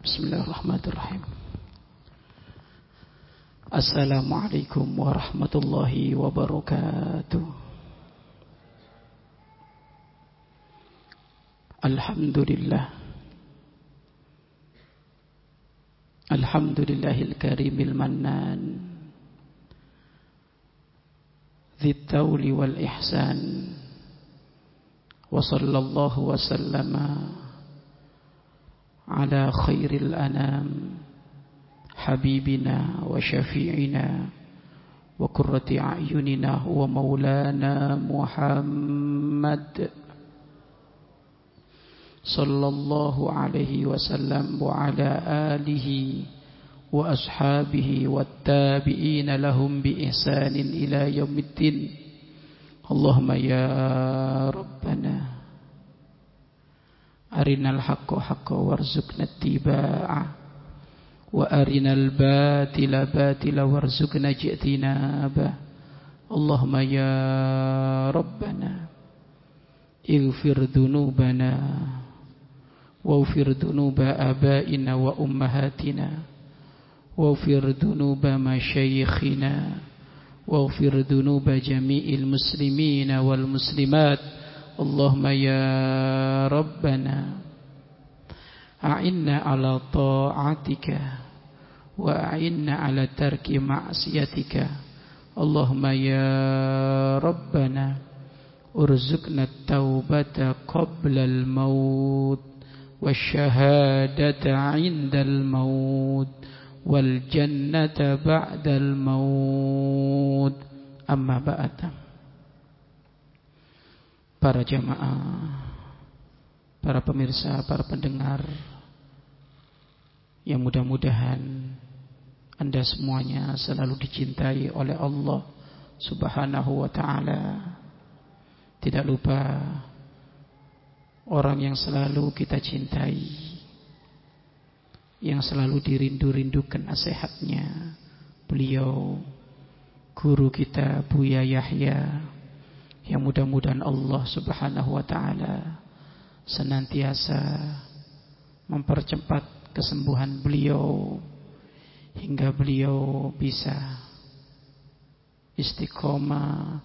Bismillahirrahmanirrahim. Assalamualaikum warahmatullahi wabarakatuh. Alhamdulillah. Alhamdulillahil karimil mannan. Dhi tawli wal ihsan. Wa sallallahu wa sallama على خير الأنام حبيبنا وشفيعنا وكرة أعيننا ومولانا محمد. صلى الله عليه وسلم وعلى آله وأصحابه والتابعين لهم بإحسان إلى يوم الدين. اللهم يا ربنا أرنا الحق حقا وارزقنا اتباعه وأرنا الباطل باطلا وارزقنا اجتنابه. اللهم يا ربنا اغفر ذنوبنا واغفر ذنوب آبائنا وأمهاتنا واغفر ذنوب مشايخنا واغفر ذنوب جميع المسلمين والمسلمات. اللهم يا ربنا أعنا على طاعتك وأعنا على ترك معصيتك. اللهم يا ربنا ارزقنا التوبة قبل الموت والشهادة عند الموت والجنة بعد الموت. أما بعد. Para jamaah, para pemirsa, para pendengar yang mudah-mudahan Anda semuanya selalu dicintai oleh Allah Subhanahu wa taala. Tidak lupa orang yang selalu kita cintai, yang selalu dirindu-rindukan nasihatnya, beliau guru kita Buya Yahya yang mudah-mudahan Allah subhanahu wa ta'ala Senantiasa Mempercepat kesembuhan beliau Hingga beliau bisa Istiqomah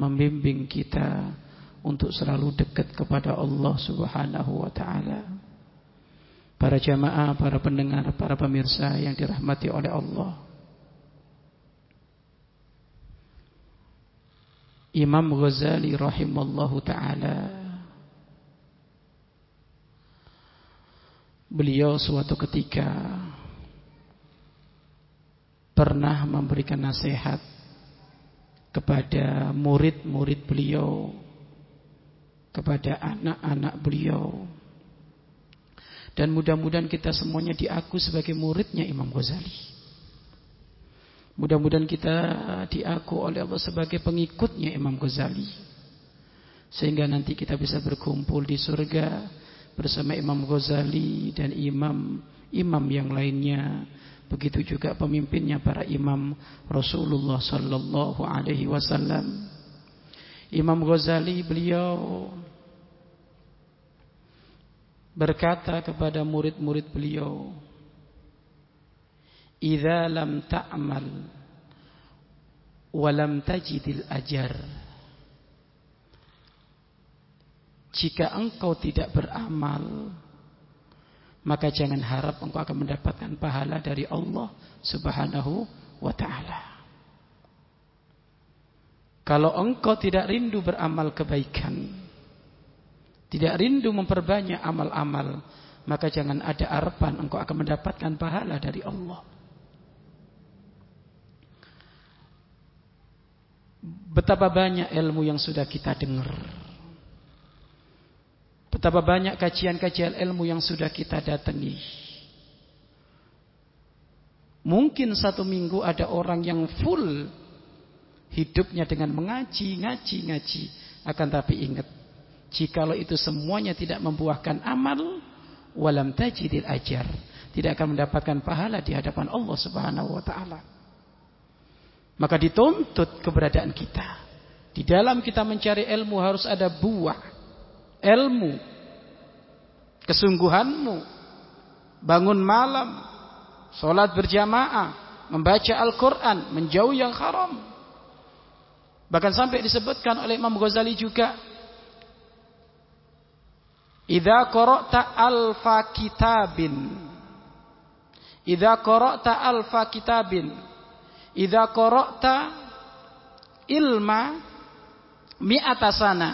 Membimbing kita Untuk selalu dekat kepada Allah subhanahu wa ta'ala. Para jamaah, para pendengar, para pemirsa Yang dirahmati oleh Allah Imam Ghazali rahimallahu taala. Beliau suatu ketika pernah memberikan nasihat kepada murid-murid beliau kepada anak-anak beliau. Dan mudah-mudahan kita semuanya diaku sebagai muridnya Imam Ghazali Mudah-mudahan kita diaku oleh Allah sebagai pengikutnya Imam Ghazali. Sehingga nanti kita bisa berkumpul di surga bersama Imam Ghazali dan imam-imam yang lainnya. Begitu juga pemimpinnya para imam Rasulullah sallallahu alaihi wasallam. Imam Ghazali beliau berkata kepada murid-murid beliau, idza lam ta'mal wa lam tajidil ajar. Jika engkau tidak beramal maka jangan harap engkau akan mendapatkan pahala dari Allah Subhanahu wa taala. Kalau engkau tidak rindu beramal kebaikan tidak rindu memperbanyak amal-amal maka jangan ada harapan engkau akan mendapatkan pahala dari Allah Betapa banyak ilmu yang sudah kita dengar. Betapa banyak kajian-kajian ilmu yang sudah kita datangi. Mungkin satu minggu ada orang yang full hidupnya dengan mengaji, ngaji, ngaji. Akan tapi ingat, jikalau itu semuanya tidak membuahkan amal, walam tajidil ajar, tidak akan mendapatkan pahala di hadapan Allah Subhanahu wa taala. Maka dituntut keberadaan kita. Di dalam kita mencari ilmu harus ada buah. Ilmu. Kesungguhanmu. bangun malam, sholat berjamaah, membaca Al-Quran, menjauh yang haram. Bahkan sampai disebutkan oleh Imam Ghazali juga, Idza qara'ta alfa kitabin Idza qara'ta alfa kitabin Idza qara'ta ilma mi'ata sana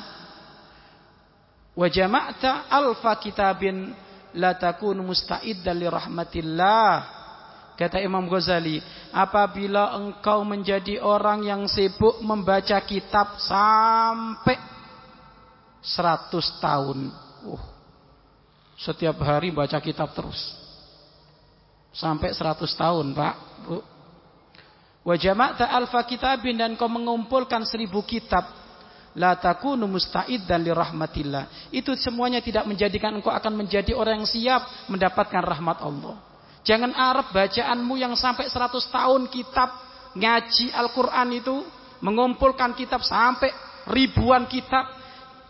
wa jama'ta alfa kitabin la takun musta'iddan li rahmatillah. Kata Imam Ghazali apabila engkau menjadi orang yang sibuk membaca kitab sampai 100 tahun. Uh, setiap hari baca kitab terus. Sampai 100 tahun Pak Bu wa jama'ta alfa kitabin dan kau mengumpulkan seribu kitab la takunu musta'iddan li rahmatillah. Itu semuanya tidak menjadikan engkau akan menjadi orang yang siap mendapatkan rahmat Allah. Jangan arep bacaanmu yang sampai 100 tahun kitab ngaji Al-Qur'an itu mengumpulkan kitab sampai ribuan kitab.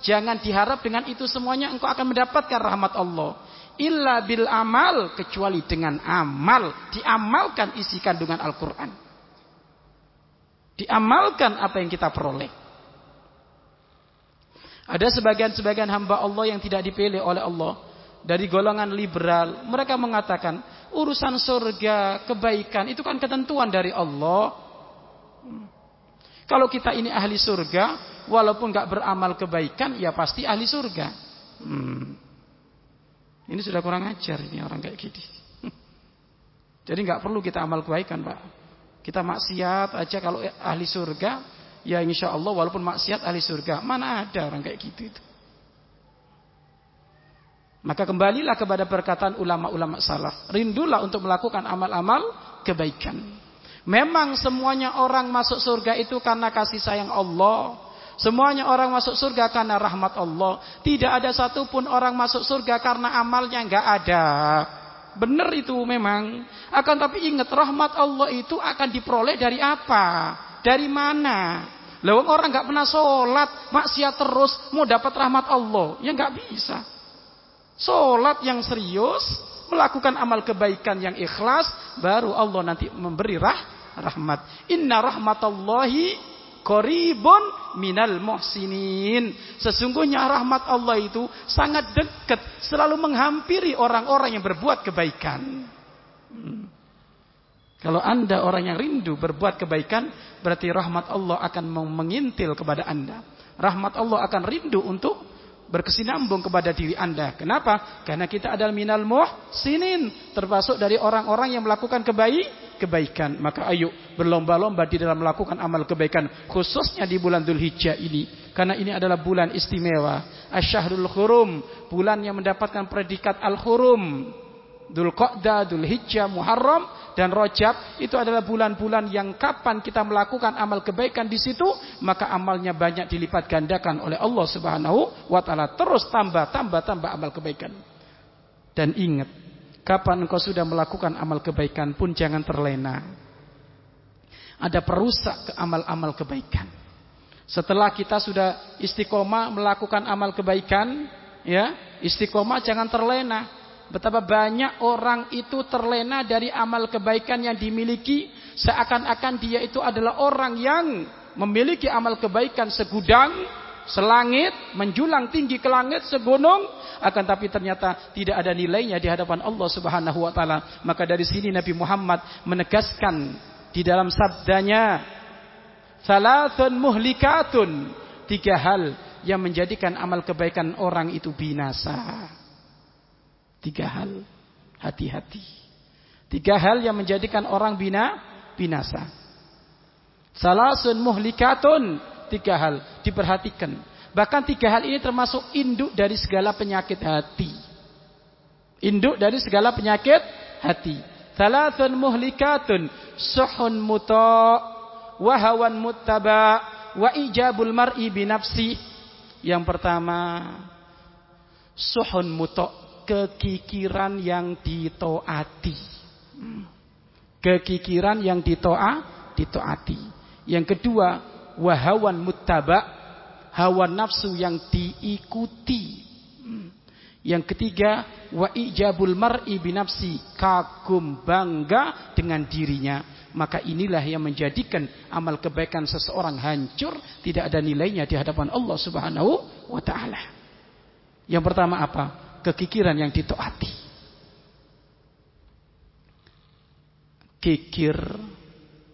Jangan diharap dengan itu semuanya engkau akan mendapatkan rahmat Allah. Illa bil amal kecuali dengan amal diamalkan isi kandungan Al-Qur'an. Diamalkan apa yang kita peroleh. Ada sebagian-sebagian hamba Allah yang tidak dipilih oleh Allah dari golongan liberal. Mereka mengatakan urusan surga, kebaikan itu kan ketentuan dari Allah. Kalau kita ini ahli surga, walaupun nggak beramal kebaikan, ya pasti ahli surga. Hmm. Ini sudah kurang ajar ini orang kayak gini. Jadi nggak perlu kita amal kebaikan, Pak. Kita maksiat aja kalau ahli surga, ya insya Allah walaupun maksiat ahli surga. Mana ada orang kayak gitu itu. Maka kembalilah kepada perkataan ulama-ulama salaf. Rindulah untuk melakukan amal-amal kebaikan. Memang semuanya orang masuk surga itu karena kasih sayang Allah. Semuanya orang masuk surga karena rahmat Allah. Tidak ada satupun orang masuk surga karena amalnya nggak ada. Benar itu memang. Akan tapi ingat rahmat Allah itu akan diperoleh dari apa? Dari mana? Lewat orang nggak pernah sholat, maksiat terus, mau dapat rahmat Allah, ya nggak bisa. Sholat yang serius, melakukan amal kebaikan yang ikhlas, baru Allah nanti memberi rah, rahmat. Inna rahmatallahi koribun minal muhsinin. Sesungguhnya rahmat Allah itu sangat dekat, selalu menghampiri orang-orang yang berbuat kebaikan. Hmm. Kalau anda orang yang rindu berbuat kebaikan, berarti rahmat Allah akan mengintil kepada anda. Rahmat Allah akan rindu untuk berkesinambung kepada diri anda. Kenapa? Karena kita adalah minal muhsinin. Termasuk dari orang-orang yang melakukan kebaik, kebaikan. Maka ayo berlomba-lomba di dalam melakukan amal kebaikan. Khususnya di bulan Dhul Hijjah ini. Karena ini adalah bulan istimewa. Asyahrul Hurum. Bulan yang mendapatkan predikat Al-Hurum. Dhul Qa'dah, Dhul Hijjah, Muharram dan Rojab itu adalah bulan-bulan yang kapan kita melakukan amal kebaikan di situ, maka amalnya banyak dilipat gandakan oleh Allah Subhanahu wa taala. Terus tambah, tambah, tambah amal kebaikan. Dan ingat, kapan engkau sudah melakukan amal kebaikan pun jangan terlena. Ada perusak ke amal-amal kebaikan. Setelah kita sudah istiqomah melakukan amal kebaikan, ya, istiqomah jangan terlena. Betapa banyak orang itu terlena dari amal kebaikan yang dimiliki. Seakan-akan dia itu adalah orang yang memiliki amal kebaikan segudang, selangit, menjulang tinggi ke langit segunung. Akan tapi ternyata tidak ada nilainya di hadapan Allah subhanahu wa ta'ala. Maka dari sini Nabi Muhammad menegaskan di dalam sabdanya. Salatun muhlikatun. Tiga hal yang menjadikan amal kebaikan orang itu binasa. Tiga hal. Hati-hati. Tiga hal yang menjadikan orang bina, binasa. Salasun muhlikatun. Tiga hal. Diperhatikan. Bahkan tiga hal ini termasuk induk dari segala penyakit hati. Induk dari segala penyakit hati. Salasun muhlikatun. Suhun muta. Wahawan muttaba. Wa ijabul mar'i binafsi. Yang pertama. Suhun muta kekikiran yang ditoati. Kekikiran yang ditoa, ditoati. Yang kedua, wahawan muttaba, hawa nafsu yang diikuti. Yang ketiga, wa ijabul mar'i binafsi, kagum bangga dengan dirinya. Maka inilah yang menjadikan amal kebaikan seseorang hancur, tidak ada nilainya di hadapan Allah Subhanahu wa taala. Yang pertama apa? Kekikiran yang ditaati. Kikir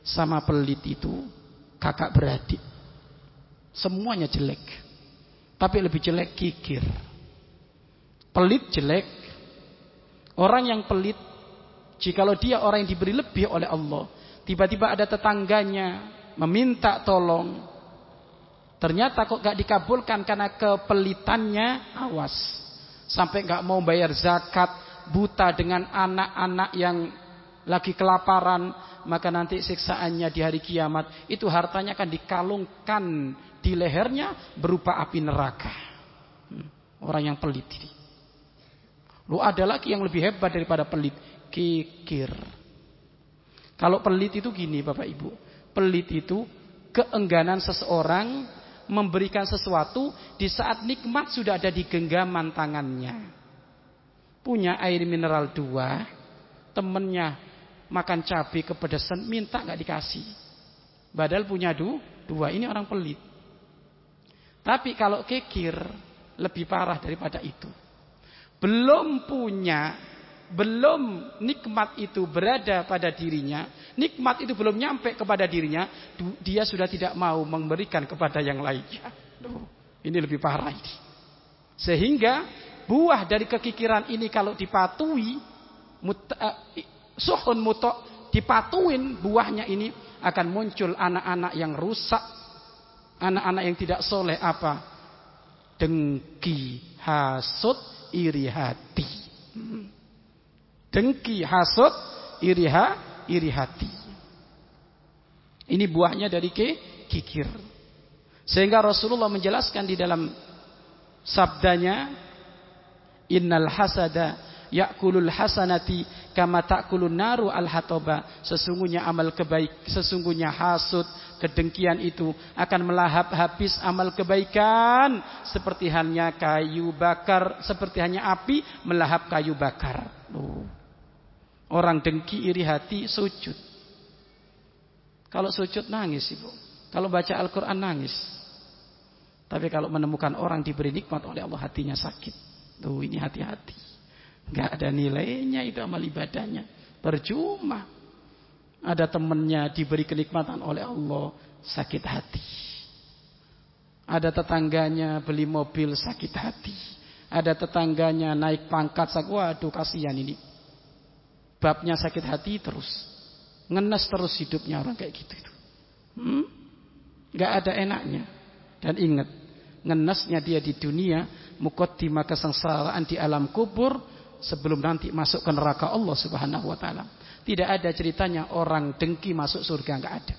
sama pelit itu kakak beradik. Semuanya jelek. Tapi lebih jelek kikir. Pelit jelek. Orang yang pelit, jikalau dia orang yang diberi lebih oleh Allah, tiba-tiba ada tetangganya meminta tolong, ternyata kok gak dikabulkan karena kepelitannya, awas. Sampai gak mau bayar zakat, buta dengan anak-anak yang lagi kelaparan, maka nanti siksaannya di hari kiamat itu hartanya akan dikalungkan di lehernya berupa api neraka. Hmm, orang yang pelit ini. Lu ada lagi yang lebih hebat daripada pelit, kikir. Kalau pelit itu gini Bapak Ibu, pelit itu keengganan seseorang memberikan sesuatu di saat nikmat sudah ada di genggaman tangannya. Punya air mineral dua, temennya makan cabai kepedesan, minta nggak dikasih. Badal punya du, dua, ini orang pelit. Tapi kalau kikir lebih parah daripada itu belum punya, belum nikmat itu berada pada dirinya, nikmat itu belum nyampe kepada dirinya, dia sudah tidak mau memberikan kepada yang lainnya. ini lebih parah ini. Sehingga buah dari kekikiran ini kalau dipatuhi, uh, suhun mutok, dipatuin buahnya ini akan muncul anak-anak yang rusak, anak-anak yang tidak soleh apa? Dengki, hasut, iri hati. Dengki, hasut, iri, ha, iri hati. Ini buahnya dari ke kikir. Sehingga Rasulullah menjelaskan di dalam sabdanya, Innal hasada yakulul hasanati kama takulun naru al hatoba. Sesungguhnya amal kebaik, sesungguhnya hasud, kedengkian itu akan melahap habis amal kebaikan. Seperti hanya kayu bakar seperti hanya api melahap kayu bakar. Oh. orang dengki iri hati sujud. Kalau sujud nangis ibu. Kalau baca Al-Quran nangis. Tapi kalau menemukan orang diberi nikmat oleh Allah hatinya sakit. Tuh ini hati-hati nggak ada nilainya itu amal ibadahnya percuma ada temannya diberi kenikmatan oleh Allah sakit hati. Ada tetangganya beli mobil sakit hati. Ada tetangganya naik pangkat sakit. Waduh kasihan ini. Babnya sakit hati terus. Ngenes terus hidupnya orang kayak gitu. Hmm? Gak ada enaknya. Dan ingat. Ngenesnya dia di dunia. Mukotima kesengsaraan di alam kubur. Sebelum nanti masuk ke neraka Allah subhanahu wa ta'ala. Tidak ada ceritanya orang dengki masuk surga, nggak ada.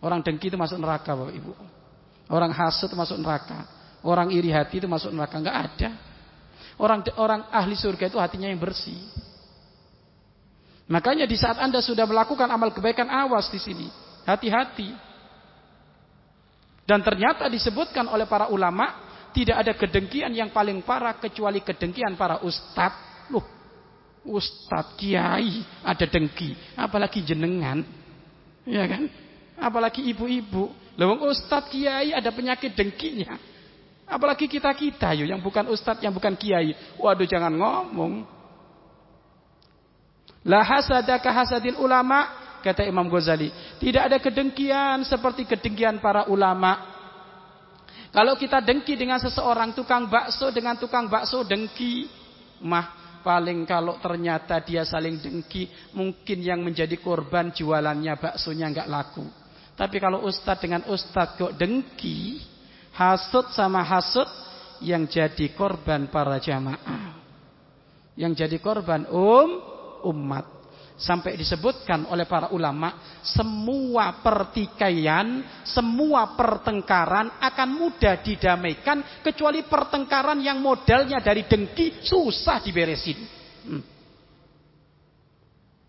Orang dengki itu masuk neraka, Bapak Ibu. Orang hasut masuk neraka. Orang iri hati itu masuk neraka, nggak ada. Orang orang ahli surga itu hatinya yang bersih. Makanya di saat Anda sudah melakukan amal kebaikan awas di sini. Hati-hati. Dan ternyata disebutkan oleh para ulama tidak ada kedengkian yang paling parah kecuali kedengkian para ustadz. Loh, Ustadz, kiai ada dengki, apalagi jenengan, ya kan? Apalagi ibu-ibu. Lewang Ustadz, kiai ada penyakit dengkinya. Apalagi kita-kita yuk yang bukan Ustadz, yang bukan kiai. Waduh jangan ngomong. La hasadaka hasadil ulama, kata Imam Ghazali. Tidak ada kedengkian seperti kedengkian para ulama. Kalau kita dengki dengan seseorang tukang bakso dengan tukang bakso dengki, mah Paling kalau ternyata dia saling dengki, mungkin yang menjadi korban jualannya baksonya nggak laku. Tapi kalau ustadz dengan ustadz kok dengki, hasut sama hasut yang jadi korban para jamaah. Yang jadi korban um umat. Sampai disebutkan oleh para ulama, semua pertikaian, semua pertengkaran akan mudah didamaikan kecuali pertengkaran yang modalnya dari dengki susah diberesin. Hmm.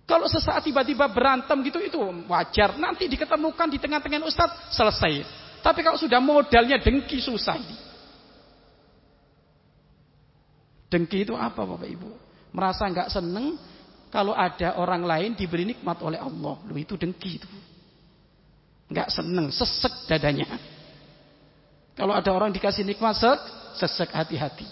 Kalau sesaat tiba-tiba berantem gitu itu wajar. Nanti diketemukan di tengah-tengah ustadz selesai. Tapi kalau sudah modalnya dengki susah ini. Dengki itu apa Bapak Ibu? Merasa nggak seneng kalau ada orang lain diberi nikmat oleh Allah. Loh itu dengki itu. Nggak seneng, sesek dadanya. Kalau ada orang dikasih nikmat sek, sesek hati-hati.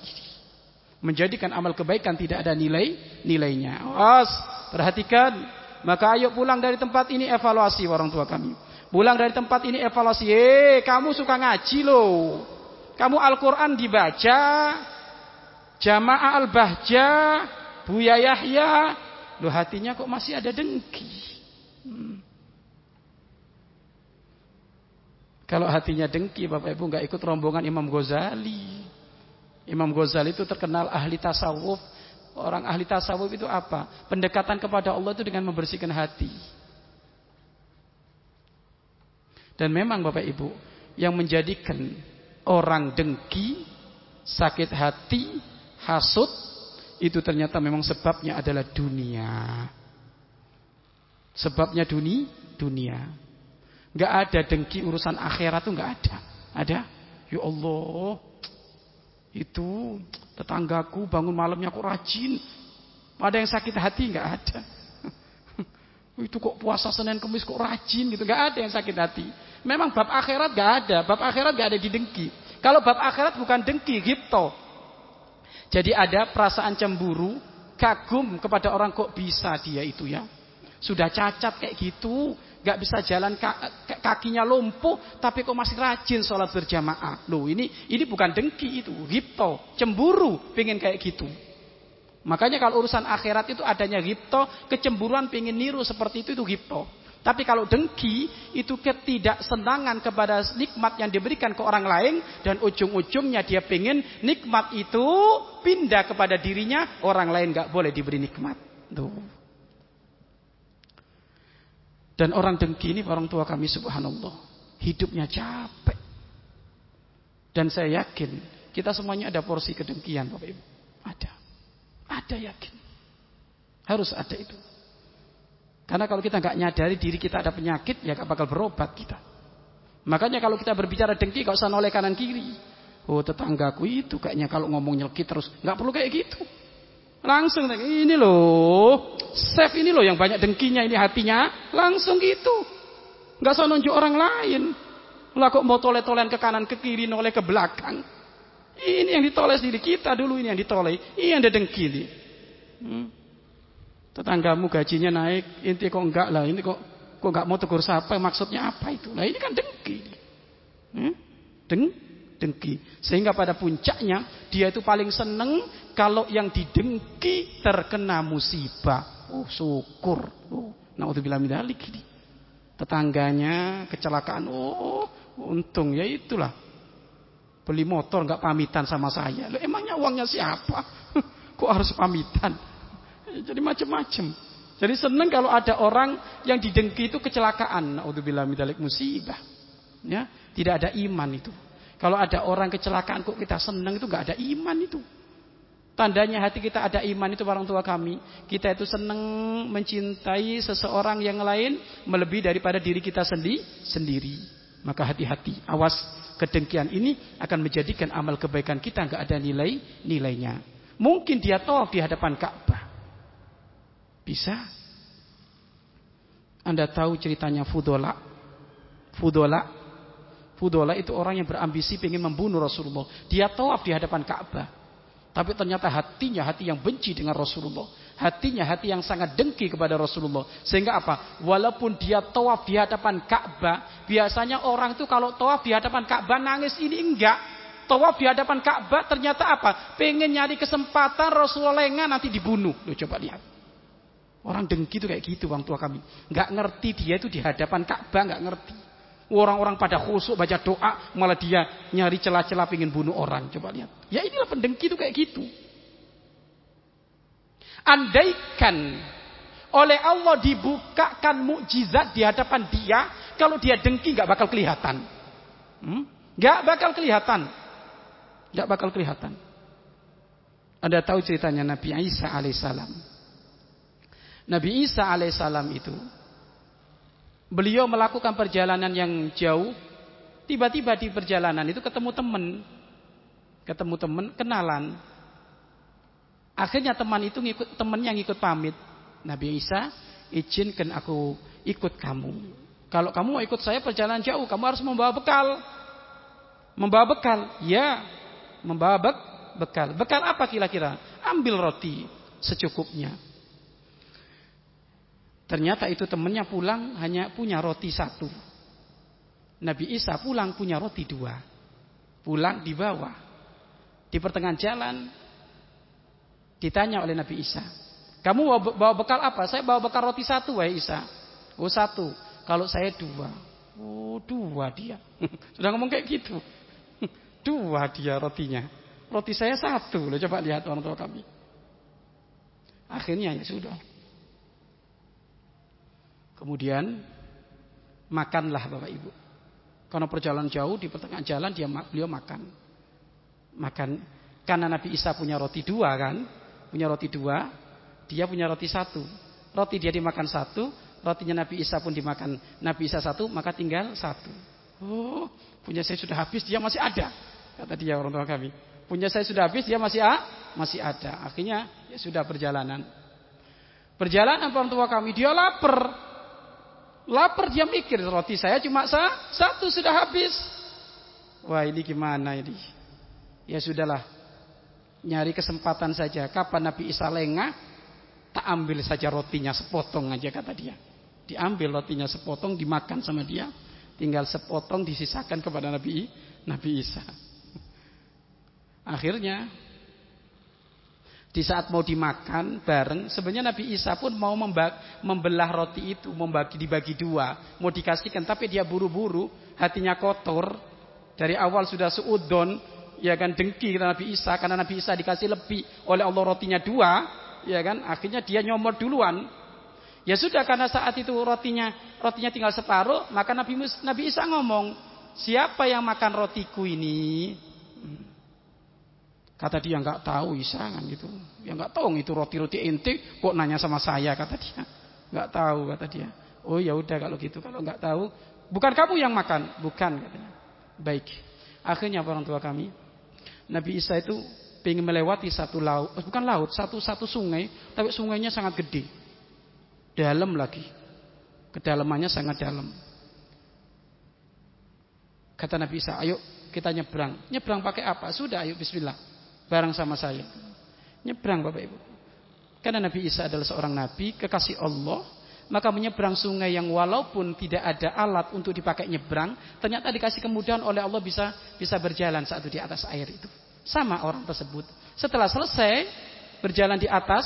Menjadikan amal kebaikan tidak ada nilai nilainya. Awas, perhatikan. Maka ayo pulang dari tempat ini evaluasi orang tua kami. Pulang dari tempat ini evaluasi. Eh, kamu suka ngaji loh. Kamu Al-Quran dibaca. Jamaah Al-Bahja. Buya Yahya. Loh hatinya kok masih ada dengki. Hmm. Kalau hatinya dengki, Bapak Ibu nggak ikut rombongan Imam Ghazali. Imam Ghazali itu terkenal ahli tasawuf. Orang ahli tasawuf itu apa? Pendekatan kepada Allah itu dengan membersihkan hati. Dan memang Bapak Ibu, yang menjadikan orang dengki, sakit hati, hasut, itu ternyata memang sebabnya adalah dunia. Sebabnya dunia, dunia. Gak ada dengki urusan akhirat tuh gak ada. Ada? Ya Allah, itu tetanggaku bangun malamnya kok rajin. Ada yang sakit hati gak ada. itu kok puasa Senin Kamis kok rajin gitu. Gak ada yang sakit hati. Memang bab akhirat gak ada. Bab akhirat gak ada di dengki. Kalau bab akhirat bukan dengki, gitu. Jadi ada perasaan cemburu, kagum kepada orang kok bisa dia itu ya. Sudah cacat kayak gitu, nggak bisa jalan kakinya lumpuh tapi kok masih rajin sholat berjamaah? Loh ini ini bukan dengki itu ripto cemburu pengen kayak gitu. Makanya kalau urusan akhirat itu adanya ripto kecemburuan pengen niru seperti itu itu ripto tapi kalau dengki itu ketidaksenangan kepada nikmat yang diberikan ke orang lain dan ujung-ujungnya dia pengen nikmat itu pindah kepada dirinya orang lain nggak boleh diberi nikmat tuh dan orang dengki ini orang tua kami subhanallah. Hidupnya capek. Dan saya yakin kita semuanya ada porsi kedengkian Bapak Ibu. Ada. Ada yakin. Harus ada itu. Karena kalau kita nggak nyadari diri kita ada penyakit, ya gak bakal berobat kita. Makanya kalau kita berbicara dengki, gak usah noleh kanan kiri. Oh tetanggaku itu kayaknya kalau ngomong nyelkit terus, nggak perlu kayak gitu. Langsung ini loh, chef ini loh yang banyak dengkinya ini hatinya, langsung gitu. Nggak usah nunjuk orang lain. Lah kok mau tole-tolean ke kanan ke kiri noleh ke belakang. Ini yang ditoleh diri kita dulu ini yang ditoleh. Ini yang ada dengki nih. Hmm. Tetanggamu gajinya naik, inti kok enggak lah, ini kok kok enggak mau tegur siapa, maksudnya apa itu? Nah ini kan dengki. Hmm? Deng dengki. Sehingga pada puncaknya dia itu paling seneng kalau yang didengki terkena musibah. Oh syukur. Oh, naudzubillah min ini. Tetangganya kecelakaan. Oh, untung ya itulah. Beli motor nggak pamitan sama saya. Loh, emangnya uangnya siapa? Kok harus pamitan? Jadi macam-macam. Jadi seneng kalau ada orang yang didengki itu kecelakaan. Naudzubillah min musibah. Ya, tidak ada iman itu. Kalau ada orang kecelakaan kok kita senang itu nggak ada iman itu. Tandanya hati kita ada iman itu orang tua kami. Kita itu senang mencintai seseorang yang lain melebihi daripada diri kita sendi sendiri. Maka hati-hati, awas kedengkian ini akan menjadikan amal kebaikan kita nggak ada nilai-nilainya. Mungkin dia tawaf di hadapan Ka'bah. Bisa. Anda tahu ceritanya Fudola? Fudola Fudola itu orang yang berambisi ingin membunuh Rasulullah. Dia tawaf di hadapan Ka'bah. Tapi ternyata hatinya hati yang benci dengan Rasulullah. Hatinya hati yang sangat dengki kepada Rasulullah. Sehingga apa? Walaupun dia tawaf di hadapan Ka'bah. Biasanya orang itu kalau tawaf di hadapan Ka'bah nangis ini enggak. Tawaf di hadapan Ka'bah ternyata apa? Pengen nyari kesempatan Rasulullah lengah nanti dibunuh. Loh coba lihat. Orang dengki itu kayak gitu orang tua kami. Enggak ngerti dia itu di hadapan Ka'bah enggak ngerti. Orang-orang pada khusuk baca doa, malah dia nyari celah-celah ingin bunuh orang. Coba lihat. Ya inilah pendengki itu kayak gitu. Andaikan oleh Allah dibukakan mukjizat di hadapan dia, kalau dia dengki nggak bakal kelihatan. Hmm? Nggak bakal kelihatan. Nggak bakal kelihatan. Anda tahu ceritanya Nabi Isa alaihissalam. Nabi Isa alaihissalam itu Beliau melakukan perjalanan yang jauh. Tiba-tiba di perjalanan itu ketemu teman. Ketemu teman, kenalan. Akhirnya teman itu ngikut teman yang ikut pamit. Nabi Isa, izinkan aku ikut kamu. Kalau kamu mau ikut saya perjalanan jauh, kamu harus membawa bekal. Membawa bekal, ya, membawa bek bekal. Bekal apa kira-kira? Ambil roti secukupnya. Ternyata itu temannya pulang hanya punya roti satu. Nabi Isa pulang punya roti dua. Pulang di bawah. Di pertengahan jalan ditanya oleh Nabi Isa. Kamu bawa bekal apa? Saya bawa bekal roti satu wahai Isa. Oh satu. Kalau saya dua. Oh dua dia. Sudah ngomong kayak gitu. Dua dia rotinya. Roti saya satu. Loh, coba lihat orang tua kami. Akhirnya ya sudah. Kemudian makanlah Bapak Ibu. Karena perjalanan jauh di pertengahan jalan dia beliau makan. Makan karena Nabi Isa punya roti dua kan, punya roti dua, dia punya roti satu. Roti dia dimakan satu, rotinya Nabi Isa pun dimakan Nabi Isa satu, maka tinggal satu. Oh, punya saya sudah habis, dia masih ada. Kata dia orang tua kami. Punya saya sudah habis, dia masih ah, masih ada. Akhirnya ya sudah perjalanan. Perjalanan orang tua kami, dia lapar. Lapar dia mikir roti saya cuma sah, satu sudah habis. Wah ini gimana ini? Ya sudahlah. Nyari kesempatan saja. Kapan Nabi Isa lengah, tak ambil saja rotinya sepotong aja kata dia. Diambil rotinya sepotong, dimakan sama dia. Tinggal sepotong disisakan kepada Nabi Nabi Isa. Akhirnya di saat mau dimakan bareng, sebenarnya Nabi Isa pun mau membelah roti itu, membagi dibagi dua, mau dikasihkan, tapi dia buru-buru, hatinya kotor. Dari awal sudah seudon, ya kan dengki karena Nabi Isa, karena Nabi Isa dikasih lebih oleh Allah rotinya dua, ya kan, akhirnya dia nyomor duluan. Ya sudah karena saat itu rotinya rotinya tinggal separuh, maka Nabi Nabi Isa ngomong, siapa yang makan rotiku ini? Kata dia nggak tahu Isa kan gitu. Ya nggak tahu itu roti-roti ente kok nanya sama saya kata dia. Nggak tahu kata dia. Oh ya udah kalau gitu kalau nggak tahu bukan kamu yang makan, bukan katanya. Baik. Akhirnya orang tua kami Nabi Isa itu ingin melewati satu laut, eh, bukan laut, satu satu sungai, tapi sungainya sangat gede. Dalam lagi. Kedalamannya sangat dalam. Kata Nabi Isa, ayo kita nyebrang. Nyebrang pakai apa? Sudah, ayo bismillah bareng sama saya. Nyebrang Bapak Ibu. Karena Nabi Isa adalah seorang nabi, kekasih Allah, maka menyeberang sungai yang walaupun tidak ada alat untuk dipakai nyebrang, ternyata dikasih kemudahan oleh Allah bisa bisa berjalan saat itu di atas air itu. Sama orang tersebut. Setelah selesai berjalan di atas,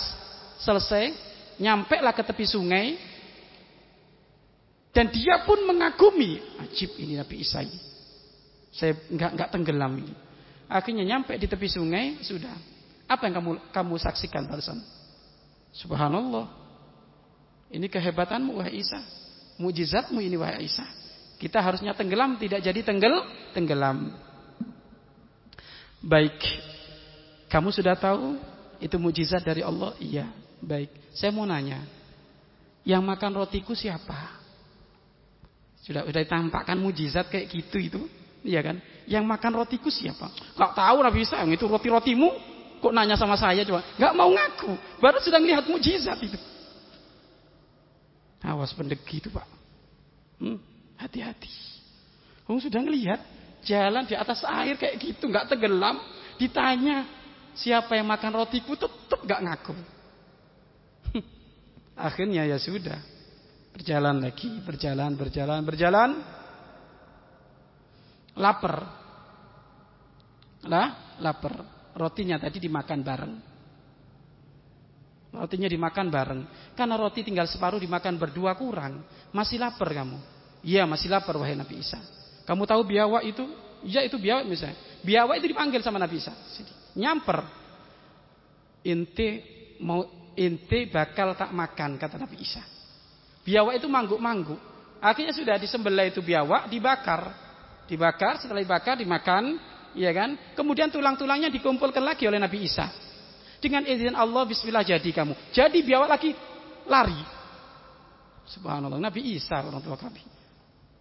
selesai, nyampe lah ke tepi sungai, dan dia pun mengagumi, ajib ini Nabi Isa ini. Saya nggak nggak tenggelam ini. Akhirnya nyampe di tepi sungai, sudah. Apa yang kamu kamu saksikan barusan? Subhanallah. Ini kehebatanmu wahai Isa. Mujizatmu ini wahai Isa. Kita harusnya tenggelam, tidak jadi tenggel, tenggelam. Baik. Kamu sudah tahu itu mujizat dari Allah? Iya. Baik. Saya mau nanya. Yang makan rotiku siapa? Sudah sudah ditampakkan mujizat kayak gitu itu. Iya kan? Yang makan rotiku siapa? Gak tahu Nabi Isa, yang itu roti-rotimu. Kok nanya sama saya coba? Gak mau ngaku. Baru sedang lihat mujizat itu. Awas pendegi itu pak. Hmm, hati-hati. Hmm, sudah ngelihat jalan di atas air kayak gitu, nggak tenggelam. Ditanya siapa yang makan rotiku, tetap nggak ngaku. Akhirnya ya sudah, berjalan lagi, berjalan, berjalan, berjalan lapar. Lah, lapar. Rotinya tadi dimakan bareng. Rotinya dimakan bareng. Karena roti tinggal separuh dimakan berdua kurang. Masih lapar kamu. Iya, masih lapar wahai Nabi Isa. Kamu tahu biawak itu? Iya, itu biawak misalnya. Biawak itu dipanggil sama Nabi Isa. Nyamper. Inti mau inti bakal tak makan kata Nabi Isa. Biawak itu mangguk-mangguk. Akhirnya sudah disembelih itu biawak dibakar. Dibakar, setelah dibakar dimakan, ya kan? Kemudian tulang-tulangnya dikumpulkan lagi oleh Nabi Isa. Dengan izin Allah, bismillah jadi kamu. Jadi biawak lagi lari. Subhanallah, Nabi Isa orang tua kami.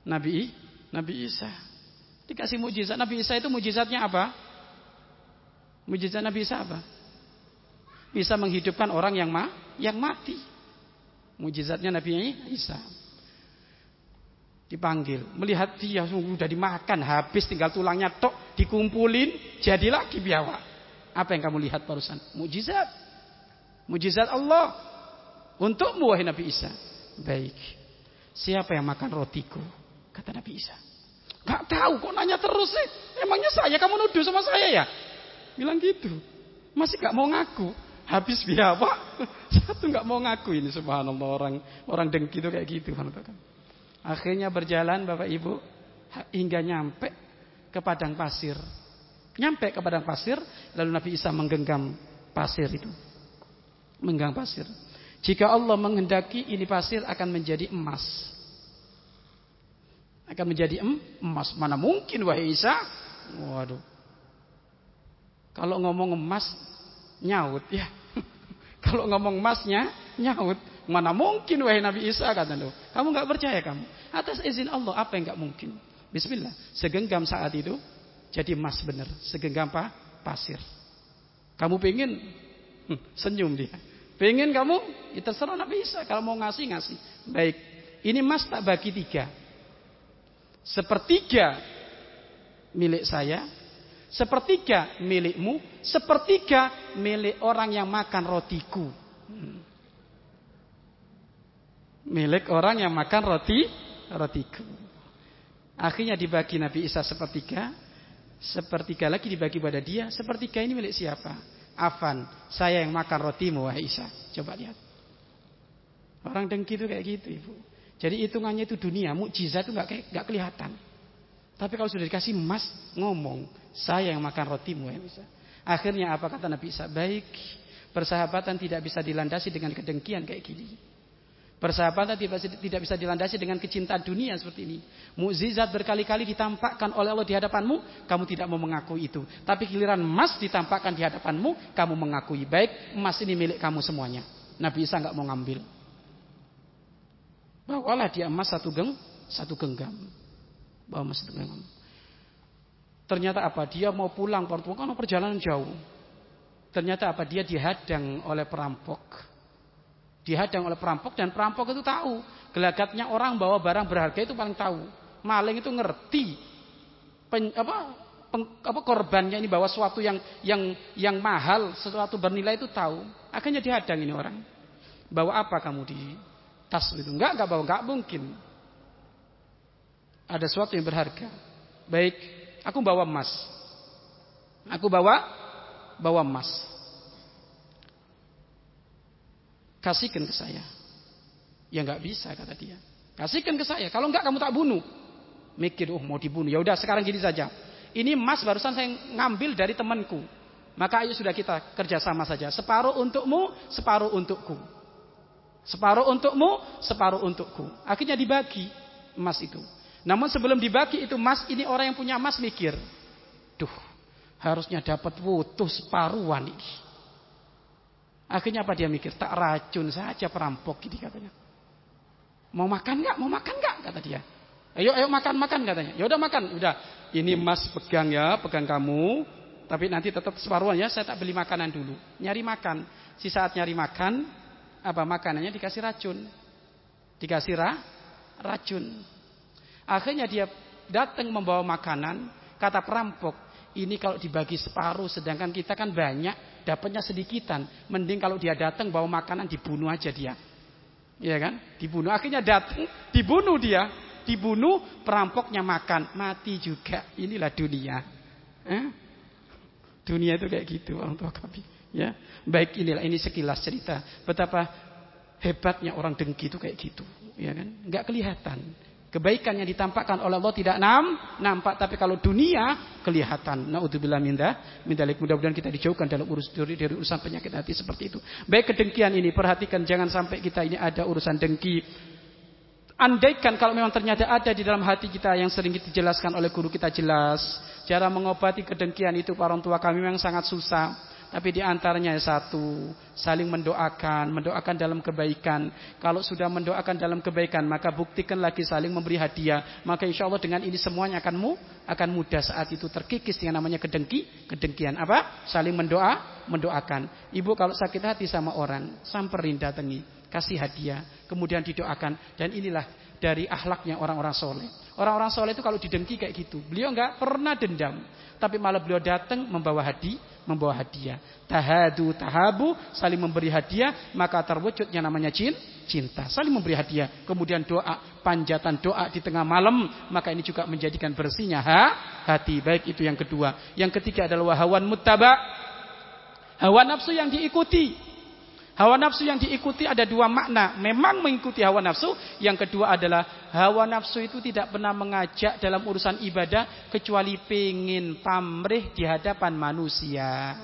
Nabi Nabi Isa. Dikasih mujizat. Nabi Isa itu mujizatnya apa? Mujizat Nabi Isa apa? bisa menghidupkan orang yang ma yang mati. Mujizatnya Nabi Isa. Dipanggil, melihat dia sudah dimakan, habis tinggal tulangnya tok, dikumpulin, jadi lagi biawak. Apa yang kamu lihat barusan? Mujizat. Mujizat Allah. Untukmu wahai Nabi Isa. Baik. Siapa yang makan rotiku? Kata Nabi Isa. Gak tahu kok nanya terus sih. Emangnya saya kamu nuduh sama saya ya? Bilang gitu. Masih gak mau ngaku. Habis biawak. Satu gak mau ngaku ini subhanallah orang orang dengki itu kayak gitu. Akhirnya berjalan Bapak Ibu hingga nyampe ke padang pasir. Nyampe ke padang pasir, lalu Nabi Isa menggenggam pasir itu. Menggenggam pasir. Jika Allah menghendaki ini pasir akan menjadi emas. Akan menjadi emas. Mana mungkin wahai Isa? Waduh. Kalau ngomong emas nyaut ya. Kalau ngomong emasnya nyaut. Mana mungkin wahai Nabi Isa kata lu. Kamu nggak percaya kamu. Atas izin Allah apa yang nggak mungkin? Bismillah. Segenggam saat itu jadi emas benar. Segenggam apa? Pasir. Kamu pengen hmm, senyum dia. Pengen kamu? Ya terserah Nabi Isa. Kalau mau ngasih ngasih. Baik. Ini emas tak bagi tiga. Sepertiga milik saya, sepertiga milikmu, sepertiga milik orang yang makan rotiku. Hmm milik orang yang makan roti rotiku. Akhirnya dibagi Nabi Isa sepertiga, sepertiga lagi dibagi pada dia, sepertiga ini milik siapa? Afan, saya yang makan rotimu wahai Isa. Coba lihat. Orang dengki itu kayak gitu, Ibu. Jadi hitungannya itu dunia, mukjizat itu nggak kayak nggak kelihatan. Tapi kalau sudah dikasih emas, ngomong, saya yang makan rotimu wahai Isa. Akhirnya apa kata Nabi Isa? Baik, persahabatan tidak bisa dilandasi dengan kedengkian kayak gini. Persahabatan tidak bisa dilandasi dengan kecintaan dunia seperti ini. Mukjizat berkali-kali ditampakkan oleh Allah di hadapanmu, kamu tidak mau mengakui itu. Tapi giliran emas ditampakkan di hadapanmu, kamu mengakui. Baik, emas ini milik kamu semuanya. Nabi Isa nggak mau ngambil. Bawalah dia emas satu geng, satu genggam. Bawa emas satu genggam. Ternyata apa? Dia mau pulang, karena perjalanan jauh. Ternyata apa? Dia dihadang oleh perampok dihadang oleh perampok dan perampok itu tahu. Gelagatnya orang bawa barang berharga itu paling tahu. Maling itu ngerti pen, apa, pen, apa korbannya ini bawa sesuatu yang yang yang mahal sesuatu bernilai itu tahu. Akhirnya dihadang ini orang. Bawa apa kamu di tas itu? Enggak enggak bawa enggak mungkin. Ada sesuatu yang berharga. Baik aku bawa emas. Aku bawa bawa emas Kasihkan ke saya. Ya nggak bisa kata dia. Kasihkan ke saya. Kalau nggak kamu tak bunuh. Mikir, oh mau dibunuh. Ya udah sekarang gini saja. Ini emas barusan saya ngambil dari temanku. Maka ayo sudah kita kerjasama saja. Separuh untukmu, separuh untukku. Separuh untukmu, separuh untukku. Akhirnya dibagi emas itu. Namun sebelum dibagi itu emas, ini orang yang punya emas mikir. Duh, harusnya dapat butuh separuhan ini. Akhirnya apa dia mikir? Tak racun saja perampok ini katanya. Mau makan nggak? Mau makan nggak? Kata dia. Ayo, ayo makan, makan katanya. Ya udah makan, udah. Ini Mas pegang ya, pegang kamu. Tapi nanti tetap separuhan ya. Saya tak beli makanan dulu. Nyari makan. Si saat nyari makan, apa makanannya dikasih racun. Dikasih ra, racun. Akhirnya dia datang membawa makanan. Kata perampok, ini kalau dibagi separuh, sedangkan kita kan banyak dapatnya sedikitan. Mending kalau dia datang bawa makanan dibunuh aja dia. Iya kan? Dibunuh. Akhirnya datang, dibunuh dia. Dibunuh, perampoknya makan. Mati juga. Inilah dunia. Eh? Dunia itu kayak gitu orang tua kami. Ya, baik inilah ini sekilas cerita betapa hebatnya orang dengki itu kayak gitu, ya kan? Nggak kelihatan. Kebaikan yang ditampakkan oleh Allah tidak nam, nampak tapi kalau dunia kelihatan. Nauzubillah minda, mindalik mudah-mudahan kita dijauhkan dalam urus dari, dari urusan penyakit hati seperti itu. Baik kedengkian ini perhatikan jangan sampai kita ini ada urusan dengki. Andaikan kalau memang ternyata ada di dalam hati kita yang sering kita jelaskan oleh guru kita jelas, cara mengobati kedengkian itu para orang tua kami memang sangat susah. Tapi di antaranya satu, saling mendoakan, mendoakan dalam kebaikan. Kalau sudah mendoakan dalam kebaikan, maka buktikan lagi saling memberi hadiah. Maka insya Allah dengan ini semuanya akan mu, akan mudah saat itu terkikis yang namanya kedengki, kedengkian. Apa? Saling mendoa, mendoakan. Ibu kalau sakit hati sama orang, samperin datangi, kasih hadiah, kemudian didoakan. Dan inilah dari ahlaknya orang-orang soleh. Orang-orang soleh itu kalau didengki kayak gitu. Beliau nggak pernah dendam. Tapi malah beliau datang membawa hadiah membawa hadiah. Tahadu tahabu saling memberi hadiah maka terwujudnya namanya cin, cinta. Saling memberi hadiah. Kemudian doa, panjatan doa di tengah malam maka ini juga menjadikan bersihnya ha, hati. Baik itu yang kedua. Yang ketiga adalah wahawan muttaba. Hawa nafsu yang diikuti. Hawa nafsu yang diikuti ada dua makna. Memang mengikuti hawa nafsu. Yang kedua adalah hawa nafsu itu tidak pernah mengajak dalam urusan ibadah kecuali pengin pamrih di hadapan manusia.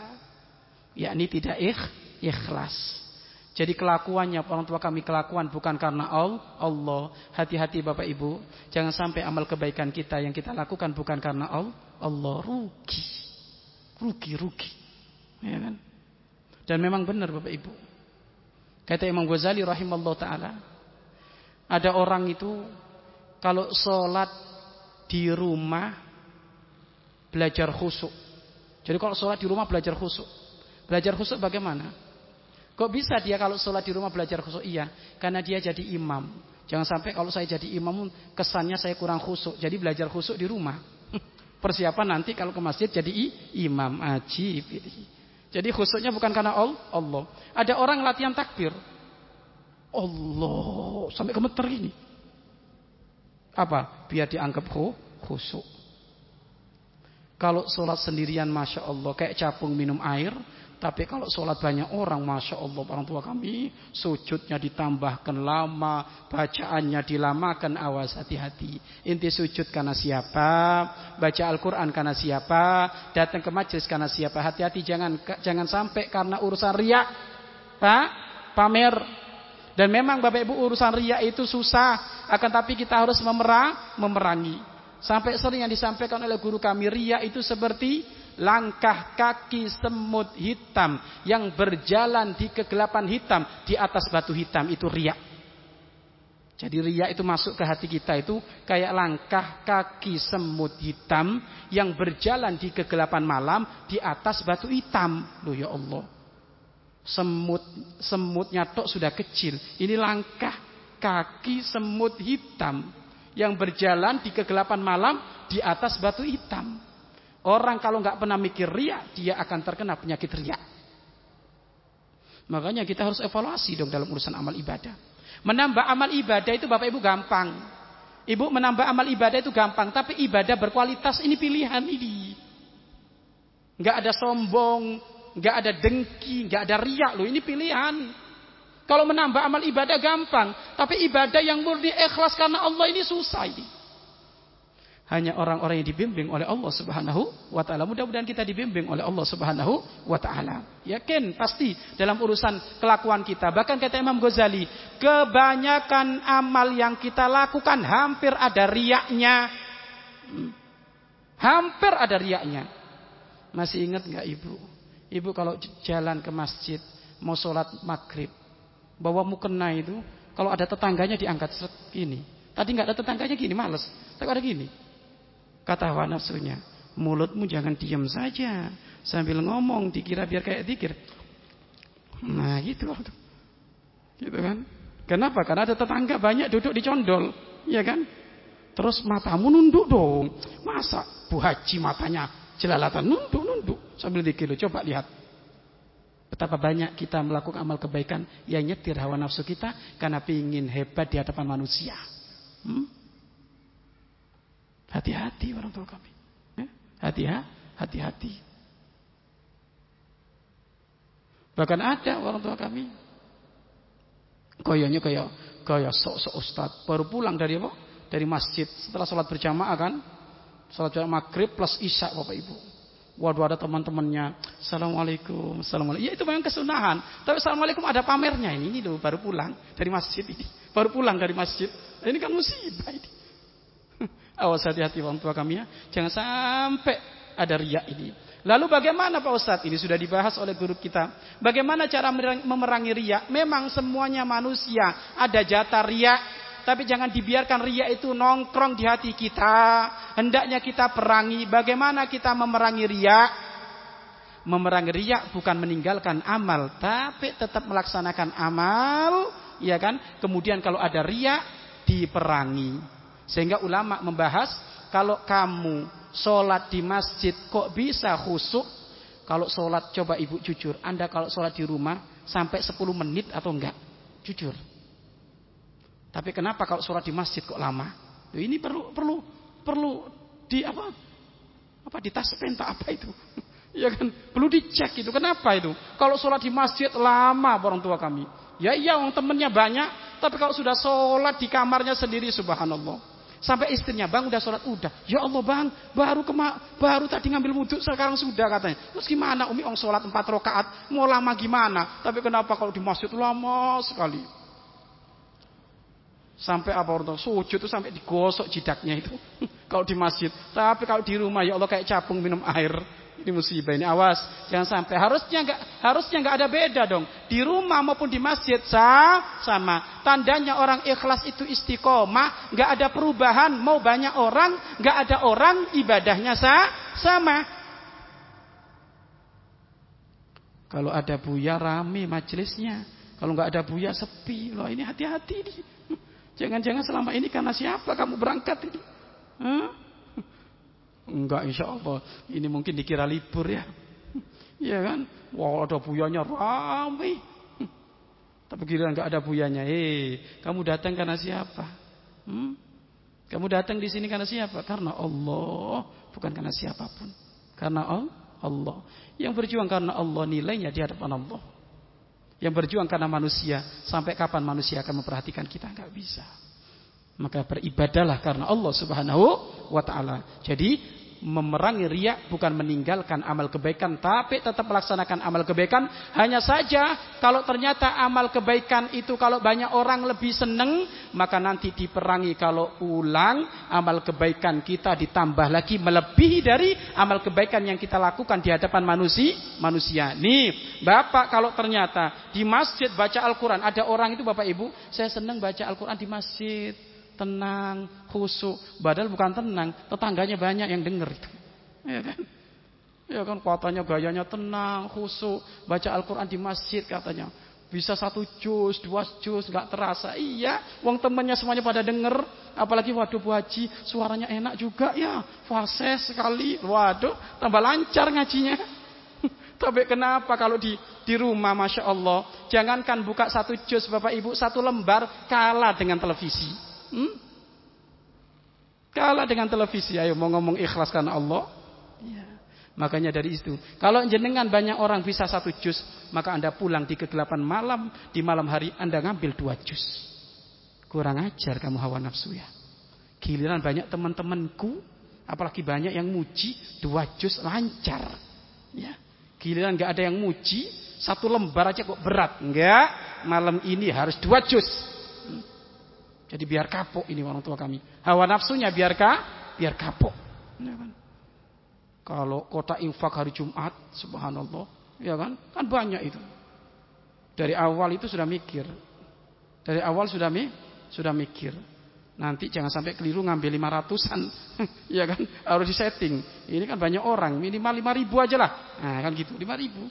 Yakni tidak ikh, ikhlas. Jadi kelakuannya orang tua kami kelakuan bukan karena Allah. Hati-hati Bapak Ibu. Jangan sampai amal kebaikan kita yang kita lakukan bukan karena Allah. Rugi. Rugi, rugi. Ya kan? Dan memang benar Bapak Ibu. Kata Imam Ghazali rahimahullah taala, ada orang itu kalau sholat di rumah belajar khusuk. Jadi kalau sholat di rumah belajar khusuk. Belajar khusuk bagaimana? Kok bisa dia kalau sholat di rumah belajar khusuk? Iya, karena dia jadi imam. Jangan sampai kalau saya jadi imam kesannya saya kurang khusuk. Jadi belajar khusuk di rumah. Persiapan nanti kalau ke masjid jadi imam. Ajib. Jadi khususnya bukan karena Allah. Ada orang latihan takbir. Allah sampai gemeter ini. Apa? Biar dianggap khusuk. Kalau sholat sendirian Masya Allah Kayak capung minum air tapi kalau sholat banyak orang, masya Allah orang tua kami sujudnya ditambahkan lama, bacaannya dilamakan, awas hati-hati. Inti sujud karena siapa, baca Al-Quran karena siapa, datang ke majelis karena siapa. Hati-hati jangan jangan sampai karena urusan riak, pak, pamer. Dan memang bapak ibu urusan riak itu susah, akan tapi kita harus memerang, memerangi. Sampai sering yang disampaikan oleh guru kami riak itu seperti langkah kaki semut hitam yang berjalan di kegelapan hitam di atas batu hitam itu riak. Jadi riak itu masuk ke hati kita itu kayak langkah kaki semut hitam yang berjalan di kegelapan malam di atas batu hitam. Loh ya Allah. Semut semutnya tok sudah kecil. Ini langkah kaki semut hitam yang berjalan di kegelapan malam di atas batu hitam. Orang kalau nggak pernah mikir ria, dia akan terkena penyakit ria. Makanya kita harus evaluasi dong dalam urusan amal ibadah. Menambah amal ibadah itu Bapak Ibu gampang. Ibu menambah amal ibadah itu gampang, tapi ibadah berkualitas ini pilihan ini. Nggak ada sombong, nggak ada dengki, nggak ada riak loh, ini pilihan. Kalau menambah amal ibadah gampang, tapi ibadah yang murni ikhlas karena Allah ini susah ini hanya orang-orang yang dibimbing oleh Allah Subhanahu wa taala. Mudah-mudahan kita dibimbing oleh Allah Subhanahu wa taala. Yakin pasti dalam urusan kelakuan kita. Bahkan kata Imam Ghazali, kebanyakan amal yang kita lakukan hampir ada riaknya. Hmm. Hampir ada riaknya. Masih ingat nggak Ibu? Ibu kalau jalan ke masjid mau sholat maghrib, bawa mukena itu, kalau ada tetangganya diangkat ini. Tadi nggak ada tetangganya gini, males. Tapi ada gini. Kata hawa nafsunya, mulutmu jangan diam saja sambil ngomong dikira biar kayak dikir. Nah gitu. Gitu kan? Kenapa? Karena ada tetangga banyak duduk di condol, ya kan? Terus matamu nunduk dong. Masa Bu Haji matanya jelalatan nunduk nunduk sambil dikir. Coba lihat. Betapa banyak kita melakukan amal kebaikan yang nyetir hawa nafsu kita karena ingin hebat di hadapan manusia. Hmm? Hati-hati orang tua kami. Hati-hati. Bahkan ada orang tua kami. Koyonya kayak kayak sok-sok ustad. Baru pulang dari apa? Dari masjid. Setelah sholat berjamaah kan. Sholat berjamaah maghrib plus isya Bapak Ibu. Waduh ada teman-temannya. Assalamualaikum. Assalamualaikum. Ya itu memang kesunahan. Tapi Assalamualaikum ada pamernya. Ini, ini loh baru pulang dari masjid ini. Baru pulang dari masjid. Ini kan musibah ini. Awas hati-hati orang tua kami ya. Jangan sampai ada riak ini. Lalu bagaimana Pak Ustadz? Ini sudah dibahas oleh guru kita. Bagaimana cara memerangi riak? Memang semuanya manusia ada jatah riak. Tapi jangan dibiarkan riak itu nongkrong di hati kita. Hendaknya kita perangi. Bagaimana kita memerangi riak? Memerangi riak bukan meninggalkan amal. Tapi tetap melaksanakan amal. Ya kan? Kemudian kalau ada riak, diperangi. Sehingga ulama membahas kalau kamu sholat di masjid kok bisa khusuk? Kalau sholat coba ibu jujur. Anda kalau sholat di rumah sampai 10 menit atau enggak? Jujur. Tapi kenapa kalau sholat di masjid kok lama? Ini perlu perlu perlu di apa? Apa di tas penta apa itu? ya kan? Perlu dicek itu. Kenapa itu? Kalau sholat di masjid lama orang tua kami. Ya iya, temennya banyak. Tapi kalau sudah sholat di kamarnya sendiri, subhanallah. Sampai istrinya, bang udah sholat, udah. Ya Allah bang, baru kema baru tadi ngambil wudhu, sekarang sudah katanya. Terus gimana Umi orang sholat empat rakaat, mau lama gimana? Tapi kenapa kalau di masjid lama sekali? Sampai apa orang sujud itu sampai digosok jidaknya itu. kalau di masjid. Tapi kalau di rumah ya Allah kayak capung minum air. Ini musibah ini awas, jangan sampai harusnya nggak harusnya nggak ada beda dong. Di rumah maupun di masjid sah, sama. Tandanya orang ikhlas itu istiqomah, nggak ada perubahan. Mau banyak orang, nggak ada orang ibadahnya sah, sama. Kalau ada buya rame majelisnya. Kalau nggak ada buya sepi. Loh ini hati-hati. Jangan-jangan selama ini karena siapa kamu berangkat ini? Huh? Enggak insya Allah. Ini mungkin dikira libur ya. Iya kan? Wah ada buyanya ramai. Tapi kira enggak ada buyanya. Eh, kamu datang karena siapa? Hmm? Kamu datang di sini karena siapa? Karena Allah, bukan karena siapa pun. Karena Allah. Yang berjuang karena Allah nilainya di hadapan Allah. Yang berjuang karena manusia, sampai kapan manusia akan memperhatikan kita? Enggak bisa. Maka beribadalah karena Allah Subhanahu wa taala. Jadi memerangi riak bukan meninggalkan amal kebaikan tapi tetap melaksanakan amal kebaikan. Hanya saja kalau ternyata amal kebaikan itu kalau banyak orang lebih seneng maka nanti diperangi. Kalau ulang amal kebaikan kita ditambah lagi melebihi dari amal kebaikan yang kita lakukan di hadapan manusia manusia. Nih Bapak kalau ternyata di masjid baca Al-Quran ada orang itu Bapak Ibu saya seneng baca Al-Quran di masjid tenang, khusyuk. Padahal bukan tenang, tetangganya banyak yang dengar itu. Ya kan? Ya kan katanya gayanya tenang, khusyuk, baca Al-Qur'an di masjid katanya. Bisa satu jus, dua jus, nggak terasa. Iya, uang temannya semuanya pada denger. Apalagi waduh Bu Haji, suaranya enak juga ya. Fase sekali. Waduh, tambah lancar ngajinya. Tapi kenapa kalau di di rumah Masya Allah. Jangankan buka satu jus Bapak Ibu. Satu lembar kalah dengan televisi. Hmm? Kalah dengan televisi. Ayo mau ngomong ikhlas karena Allah. Ya. Makanya dari itu. Kalau jenengan banyak orang bisa satu jus. Maka anda pulang di kegelapan malam. Di malam hari anda ngambil dua jus. Kurang ajar kamu hawa nafsu ya. Giliran banyak teman-temanku. Apalagi banyak yang muji. Dua jus lancar. Ya. Giliran nggak ada yang muji. Satu lembar aja kok berat. Enggak. Malam ini harus dua jus. Jadi biar kapok ini orang tua kami. Hawa nafsunya biar ka, biar kapok. Ya kan? Kalau kota infak hari Jumat, subhanallah, ya kan? Kan banyak itu. Dari awal itu sudah mikir. Dari awal sudah mi, sudah mikir. Nanti jangan sampai keliru ngambil lima ratusan. ya kan? Harus disetting. Ini kan banyak orang, minimal lima ribu aja lah. Nah, kan gitu, lima ribu.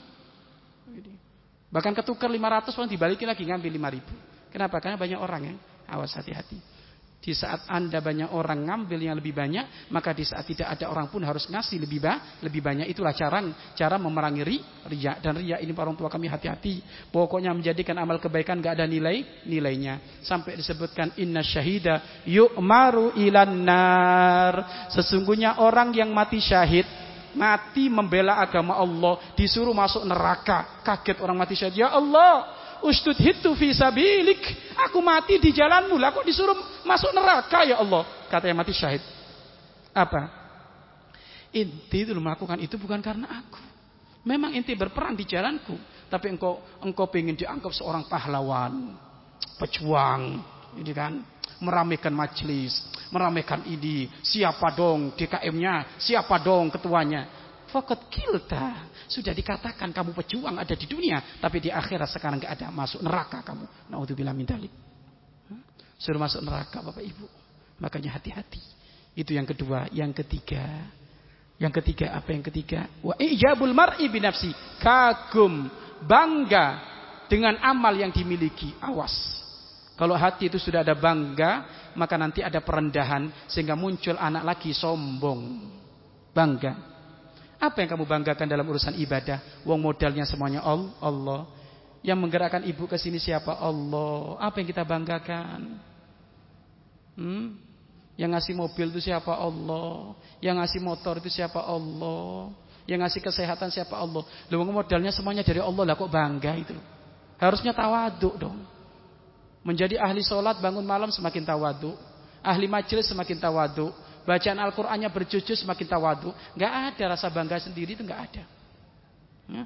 Bahkan ketukar lima ratus, dibalikin lagi ngambil lima ribu. Kenapa? Karena banyak orang ya. Awas hati-hati. Di saat Anda banyak orang ngambil yang lebih banyak, maka di saat tidak ada orang pun harus ngasih lebih ba lebih banyak. Itulah cara cara memerangi ri, ria dan ria ini para orang tua kami hati-hati. Pokoknya menjadikan amal kebaikan gak ada nilai nilainya. Sampai disebutkan inna syahida yu'maru ilan nar. Sesungguhnya orang yang mati syahid mati membela agama Allah disuruh masuk neraka. Kaget orang mati syahid. Ya Allah, Ustud hitu fi sabilik. Aku mati di jalanmu. Lah kok disuruh masuk neraka ya Allah. Kata yang mati syahid. Apa? Inti itu melakukan itu bukan karena aku. Memang inti berperan di jalanku. Tapi engkau engkau ingin dianggap seorang pahlawan. Pejuang. Ini kan. Meramaikan majelis. Meramaikan ini. Siapa dong DKM-nya. Siapa dong ketuanya. Fakot kilta. Sudah dikatakan kamu pejuang ada di dunia. Tapi di akhirat sekarang nggak ada. Masuk neraka kamu. Naudzubillah min dalik. Suruh masuk neraka Bapak Ibu. Makanya hati-hati. Itu yang kedua. Yang ketiga. Yang ketiga apa yang ketiga? Wa ijabul mar'i binafsi. Kagum. Bangga. Dengan amal yang dimiliki. Awas. Kalau hati itu sudah ada bangga. Maka nanti ada perendahan. Sehingga muncul anak lagi sombong. Bangga. Apa yang kamu banggakan dalam urusan ibadah? Wong modalnya semuanya Allah. Yang menggerakkan ibu ke sini siapa? Allah. Apa yang kita banggakan? Hmm? Yang ngasih mobil itu siapa? Allah. Yang ngasih motor itu siapa? Allah. Yang ngasih kesehatan siapa? Allah. Lu modalnya semuanya dari Allah lah kok bangga itu. Harusnya tawaduk dong. Menjadi ahli sholat bangun malam semakin tawaduk. Ahli majelis semakin tawaduk. Bacaan Al-Qur'annya berjujur semakin tawadu. Nggak ada rasa bangga sendiri itu nggak ada. Ya.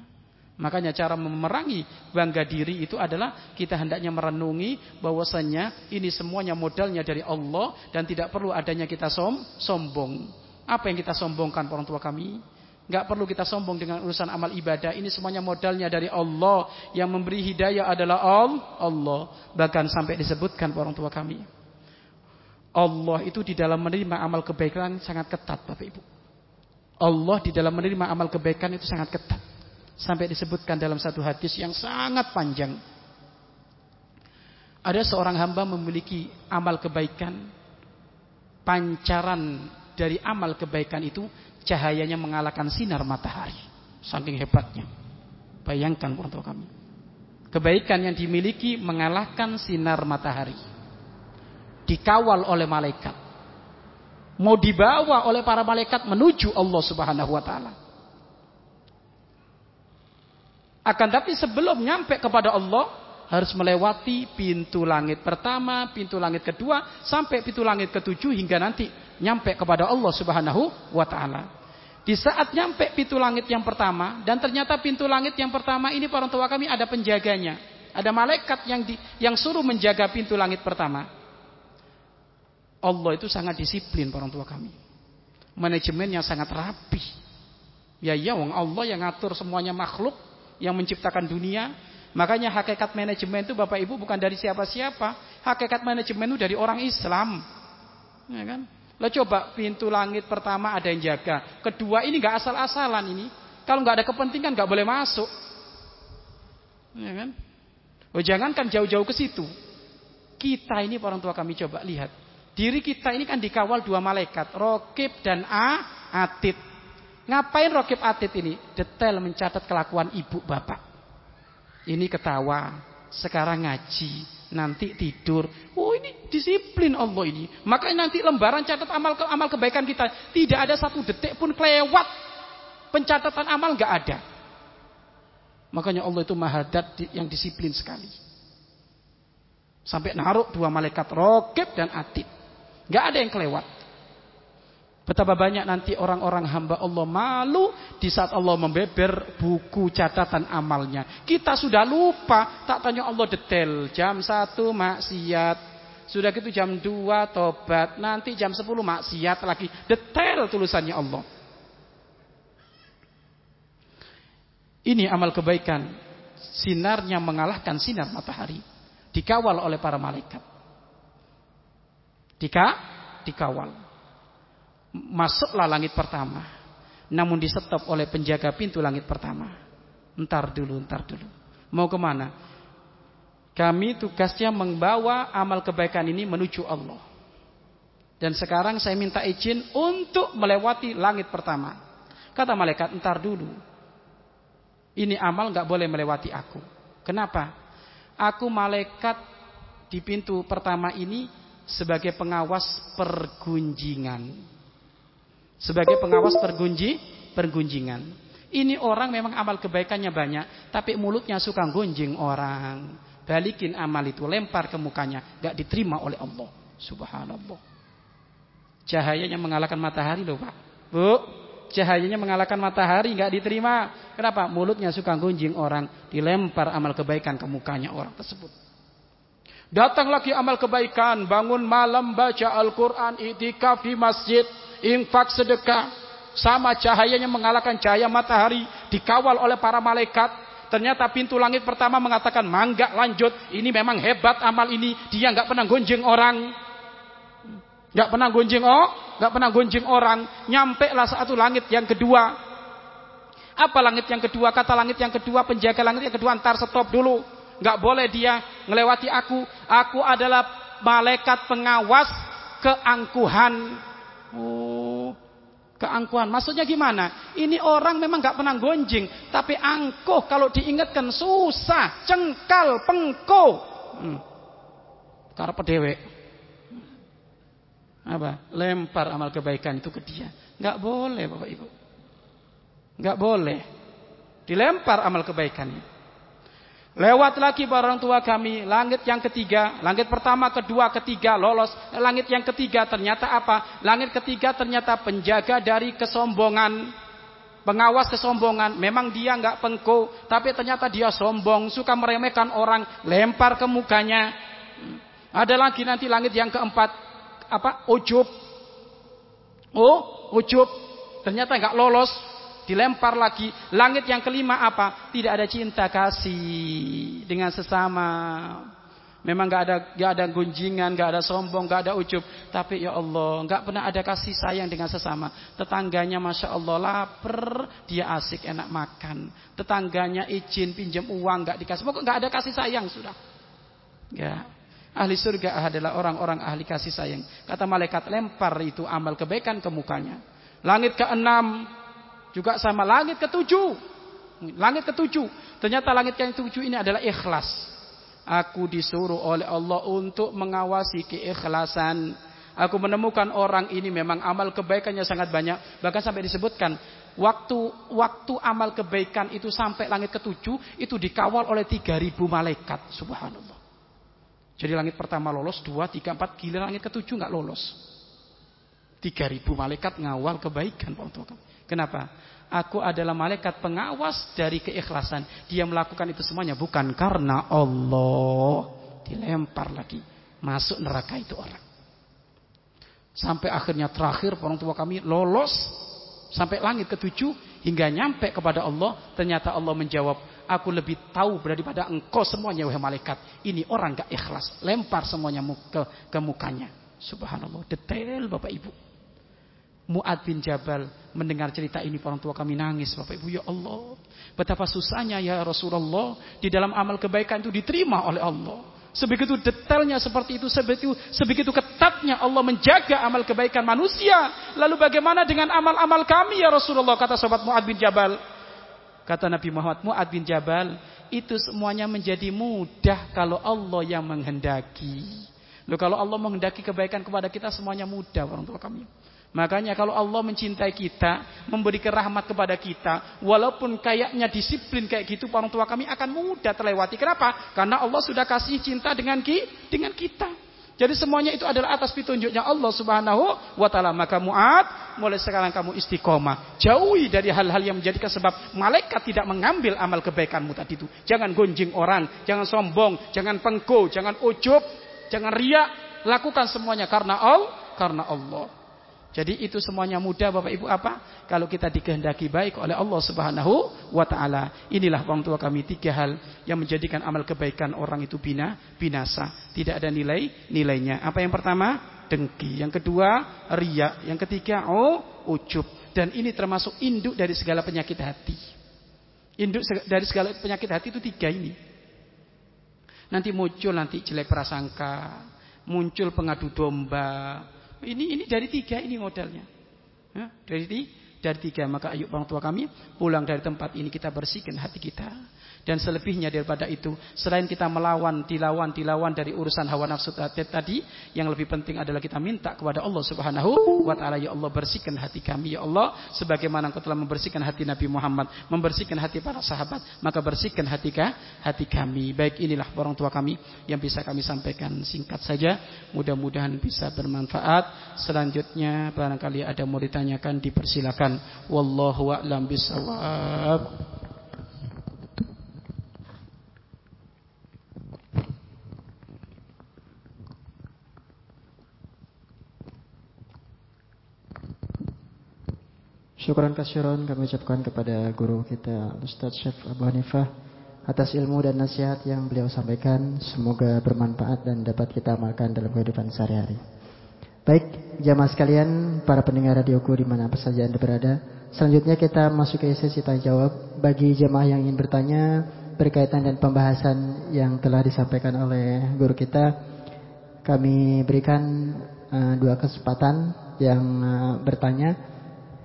Makanya cara memerangi bangga diri itu adalah kita hendaknya merenungi bahwasanya ini semuanya modalnya dari Allah dan tidak perlu adanya kita som sombong. Apa yang kita sombongkan orang tua kami? Nggak perlu kita sombong dengan urusan amal ibadah. Ini semuanya modalnya dari Allah. Yang memberi hidayah adalah Allah. Bahkan sampai disebutkan orang tua kami. Allah itu di dalam menerima amal kebaikan sangat ketat Bapak Ibu. Allah di dalam menerima amal kebaikan itu sangat ketat. Sampai disebutkan dalam satu hadis yang sangat panjang. Ada seorang hamba memiliki amal kebaikan. Pancaran dari amal kebaikan itu cahayanya mengalahkan sinar matahari. Saking hebatnya. Bayangkan tua kami. Kebaikan yang dimiliki mengalahkan sinar matahari dikawal oleh malaikat. Mau dibawa oleh para malaikat menuju Allah Subhanahu wa taala. Akan tapi sebelum nyampe kepada Allah harus melewati pintu langit pertama, pintu langit kedua, sampai pintu langit ketujuh hingga nanti nyampe kepada Allah Subhanahu wa taala. Di saat nyampe pintu langit yang pertama dan ternyata pintu langit yang pertama ini para tua kami ada penjaganya. Ada malaikat yang di, yang suruh menjaga pintu langit pertama. Allah itu sangat disiplin orang tua kami. Manajemennya sangat rapi. Ya ya wong Allah yang ngatur semuanya makhluk yang menciptakan dunia. Makanya hakikat manajemen itu Bapak Ibu bukan dari siapa-siapa. Hakikat manajemen itu dari orang Islam. Ya kan? Lo coba pintu langit pertama ada yang jaga. Kedua ini nggak asal-asalan ini. Kalau nggak ada kepentingan nggak boleh masuk. Ya kan? Oh jangankan jauh-jauh ke situ. Kita ini orang tua kami coba lihat. Diri kita ini kan dikawal dua malaikat, Rokib dan A, Atid. Ngapain Rokib Atid ini? Detail mencatat kelakuan ibu bapak. Ini ketawa, sekarang ngaji, nanti tidur. Oh ini disiplin Allah ini. Makanya nanti lembaran catat amal ke amal kebaikan kita tidak ada satu detik pun kelewat. Pencatatan amal nggak ada. Makanya Allah itu mahadat yang disiplin sekali. Sampai naruh dua malaikat Rokib dan Atid. Gak ada yang kelewat. Betapa banyak nanti orang-orang hamba Allah malu di saat Allah membeber buku catatan amalnya. Kita sudah lupa, tak tanya Allah detail. Jam 1 maksiat, sudah gitu jam 2 tobat, nanti jam 10 maksiat lagi. Detail tulisannya Allah. Ini amal kebaikan. Sinarnya mengalahkan sinar matahari. Dikawal oleh para malaikat. Dika, dikawal. Masuklah langit pertama. Namun disetop oleh penjaga pintu langit pertama. Entar dulu, entar dulu. Mau ke mana? Kami tugasnya membawa amal kebaikan ini menuju Allah. Dan sekarang saya minta izin untuk melewati langit pertama. Kata malaikat, entar dulu. Ini amal nggak boleh melewati aku. Kenapa? Aku malaikat di pintu pertama ini sebagai pengawas pergunjingan. Sebagai pengawas pergunji, pergunjingan. Ini orang memang amal kebaikannya banyak, tapi mulutnya suka gunjing orang. Balikin amal itu, lempar ke mukanya, gak diterima oleh Allah. Subhanallah. Cahayanya mengalahkan matahari loh Pak. Bu, cahayanya mengalahkan matahari gak diterima. Kenapa? Mulutnya suka gunjing orang, dilempar amal kebaikan ke mukanya orang tersebut. Datang lagi amal kebaikan, bangun malam baca Al-Quran, itikaf di masjid, infak sedekah. sama cahayanya mengalahkan cahaya matahari, dikawal oleh para malaikat. Ternyata pintu langit pertama mengatakan, mangga lanjut, ini memang hebat amal ini, dia nggak pernah gonjeng orang. nggak pernah gonjeng oh, nggak pernah gonjeng orang. Nyampe lah satu langit yang kedua. Apa langit yang kedua? Kata langit yang kedua, penjaga langit yang kedua, antar stop dulu. Nggak boleh dia melewati aku. Aku adalah malaikat pengawas keangkuhan. Oh, keangkuhan. Maksudnya gimana? Ini orang memang nggak pernah gonjing, tapi angkuh kalau diingatkan susah, cengkal, pengko. Hmm. Karena pedewe. Apa? Lempar amal kebaikan itu ke dia. Nggak boleh Bapak Ibu. Nggak boleh. Dilempar amal kebaikan Lewat lagi orang tua kami, langit yang ketiga, langit pertama, kedua, ketiga lolos. Langit yang ketiga ternyata apa? Langit ketiga ternyata penjaga dari kesombongan. Pengawas kesombongan, memang dia nggak pengko, tapi ternyata dia sombong, suka meremehkan orang, lempar ke mukanya. Ada lagi nanti langit yang keempat, apa? Ujub. Oh, ujub. Ternyata nggak lolos, dilempar lagi. Langit yang kelima apa? Tidak ada cinta kasih dengan sesama. Memang gak ada gak ada gunjingan, gak ada sombong, gak ada ujub. Tapi ya Allah, gak pernah ada kasih sayang dengan sesama. Tetangganya masya Allah lapar, dia asik enak makan. Tetangganya izin pinjam uang gak dikasih. Pokoknya gak ada kasih sayang sudah. Ya. Ahli surga adalah orang-orang ahli kasih sayang. Kata malaikat lempar itu amal kebaikan ke mukanya. Langit keenam juga sama langit ketujuh. Langit ketujuh. Ternyata langit yang ketujuh ini adalah ikhlas. Aku disuruh oleh Allah untuk mengawasi keikhlasan. Aku menemukan orang ini memang amal kebaikannya sangat banyak. Bahkan sampai disebutkan waktu waktu amal kebaikan itu sampai langit ketujuh itu dikawal oleh 3000 malaikat. Subhanallah. Jadi langit pertama lolos, dua, tiga, empat, gila langit ketujuh nggak lolos. 3000 malaikat ngawal kebaikan Kenapa? Aku adalah malaikat pengawas dari keikhlasan. Dia melakukan itu semuanya bukan karena Allah. Dilempar lagi. Masuk neraka itu orang. Sampai akhirnya terakhir orang tua kami lolos. Sampai langit ketujuh. Hingga nyampe kepada Allah. Ternyata Allah menjawab. Aku lebih tahu daripada engkau semuanya wahai malaikat. Ini orang gak ikhlas. Lempar semuanya ke, ke mukanya. Subhanallah. Detail Bapak Ibu. Mu'ad bin Jabal mendengar cerita ini orang tua kami nangis Bapak Ibu ya Allah. Betapa susahnya ya Rasulullah di dalam amal kebaikan itu diterima oleh Allah. Sebegitu detailnya seperti itu sebegitu sebegitu ketatnya Allah menjaga amal kebaikan manusia. Lalu bagaimana dengan amal-amal kami ya Rasulullah? Kata sobat Mu'ad bin Jabal. Kata Nabi Muhammad Mu'ad bin Jabal itu semuanya menjadi mudah kalau Allah yang menghendaki. Loh kalau Allah menghendaki kebaikan kepada kita semuanya mudah orang tua kami Makanya kalau Allah mencintai kita, memberikan rahmat kepada kita, walaupun kayaknya disiplin kayak gitu, orang tua kami akan mudah terlewati. Kenapa? Karena Allah sudah kasih cinta dengan ki, dengan kita. Jadi semuanya itu adalah atas petunjuknya Allah Subhanahu wa taala. Maka Muad, mulai sekarang kamu istiqomah. Jauhi dari hal-hal yang menjadikan sebab malaikat tidak mengambil amal kebaikanmu tadi itu. Jangan gonjing orang, jangan sombong, jangan pengko, jangan ujub, jangan riak. Lakukan semuanya karena Allah, karena Allah. Jadi itu semuanya mudah Bapak Ibu apa? Kalau kita dikehendaki baik oleh Allah Subhanahu wa taala. Inilah orang tua kami tiga hal yang menjadikan amal kebaikan orang itu bina binasa. Tidak ada nilai nilainya. Apa yang pertama? Dengki. Yang kedua, riya. Yang ketiga, oh, ujub. Dan ini termasuk induk dari segala penyakit hati. Induk dari segala penyakit hati itu tiga ini. Nanti muncul nanti jelek prasangka, muncul pengadu domba, ini ini dari tiga ini modalnya. Ya, dari dari tiga. Maka ayo orang tua kami pulang dari tempat ini kita bersihkan hati kita dan selebihnya daripada itu, selain kita melawan, dilawan, dilawan dari urusan hawa nafsu tadi, yang lebih penting adalah kita minta kepada Allah Subhanahu wa taala, ya Allah bersihkan hati kami, ya Allah, sebagaimana Engkau telah membersihkan hati Nabi Muhammad, membersihkan hati para sahabat, maka bersihkan hati hati kami. Baik inilah orang tua kami yang bisa kami sampaikan singkat saja, mudah-mudahan bisa bermanfaat. Selanjutnya barangkali ada mau ditanyakan dipersilakan. Wallahu a'lam bishawab. Syukuran kasyiron kami ucapkan kepada guru kita Ustaz Syekh Abu Hanifah atas ilmu dan nasihat yang beliau sampaikan. Semoga bermanfaat dan dapat kita amalkan dalam kehidupan sehari-hari. Baik, jamaah sekalian, para pendengar radioku di mana saja Anda berada. Selanjutnya kita masuk ke sesi tanya jawab bagi jamaah yang ingin bertanya berkaitan dan pembahasan yang telah disampaikan oleh guru kita. Kami berikan uh, dua kesempatan yang uh, bertanya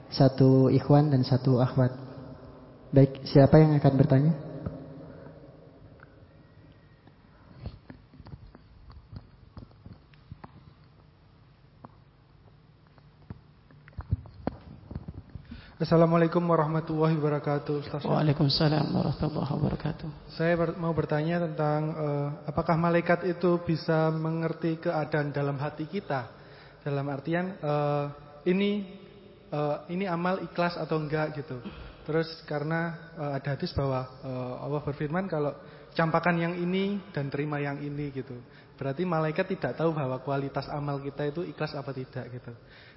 satu ikhwan dan satu akhwat. Baik, siapa yang akan bertanya? Assalamualaikum warahmatullahi wabarakatuh Ustaz. Waalaikumsalam warahmatullahi wabarakatuh Saya ber mau bertanya tentang uh, Apakah malaikat itu bisa mengerti keadaan dalam hati kita Dalam artian uh, Ini uh, ini amal ikhlas atau enggak gitu. Terus karena uh, ada hadis bahwa uh, Allah berfirman kalau campakan yang ini dan terima yang ini gitu. Berarti malaikat tidak tahu bahwa kualitas amal kita itu ikhlas apa tidak gitu.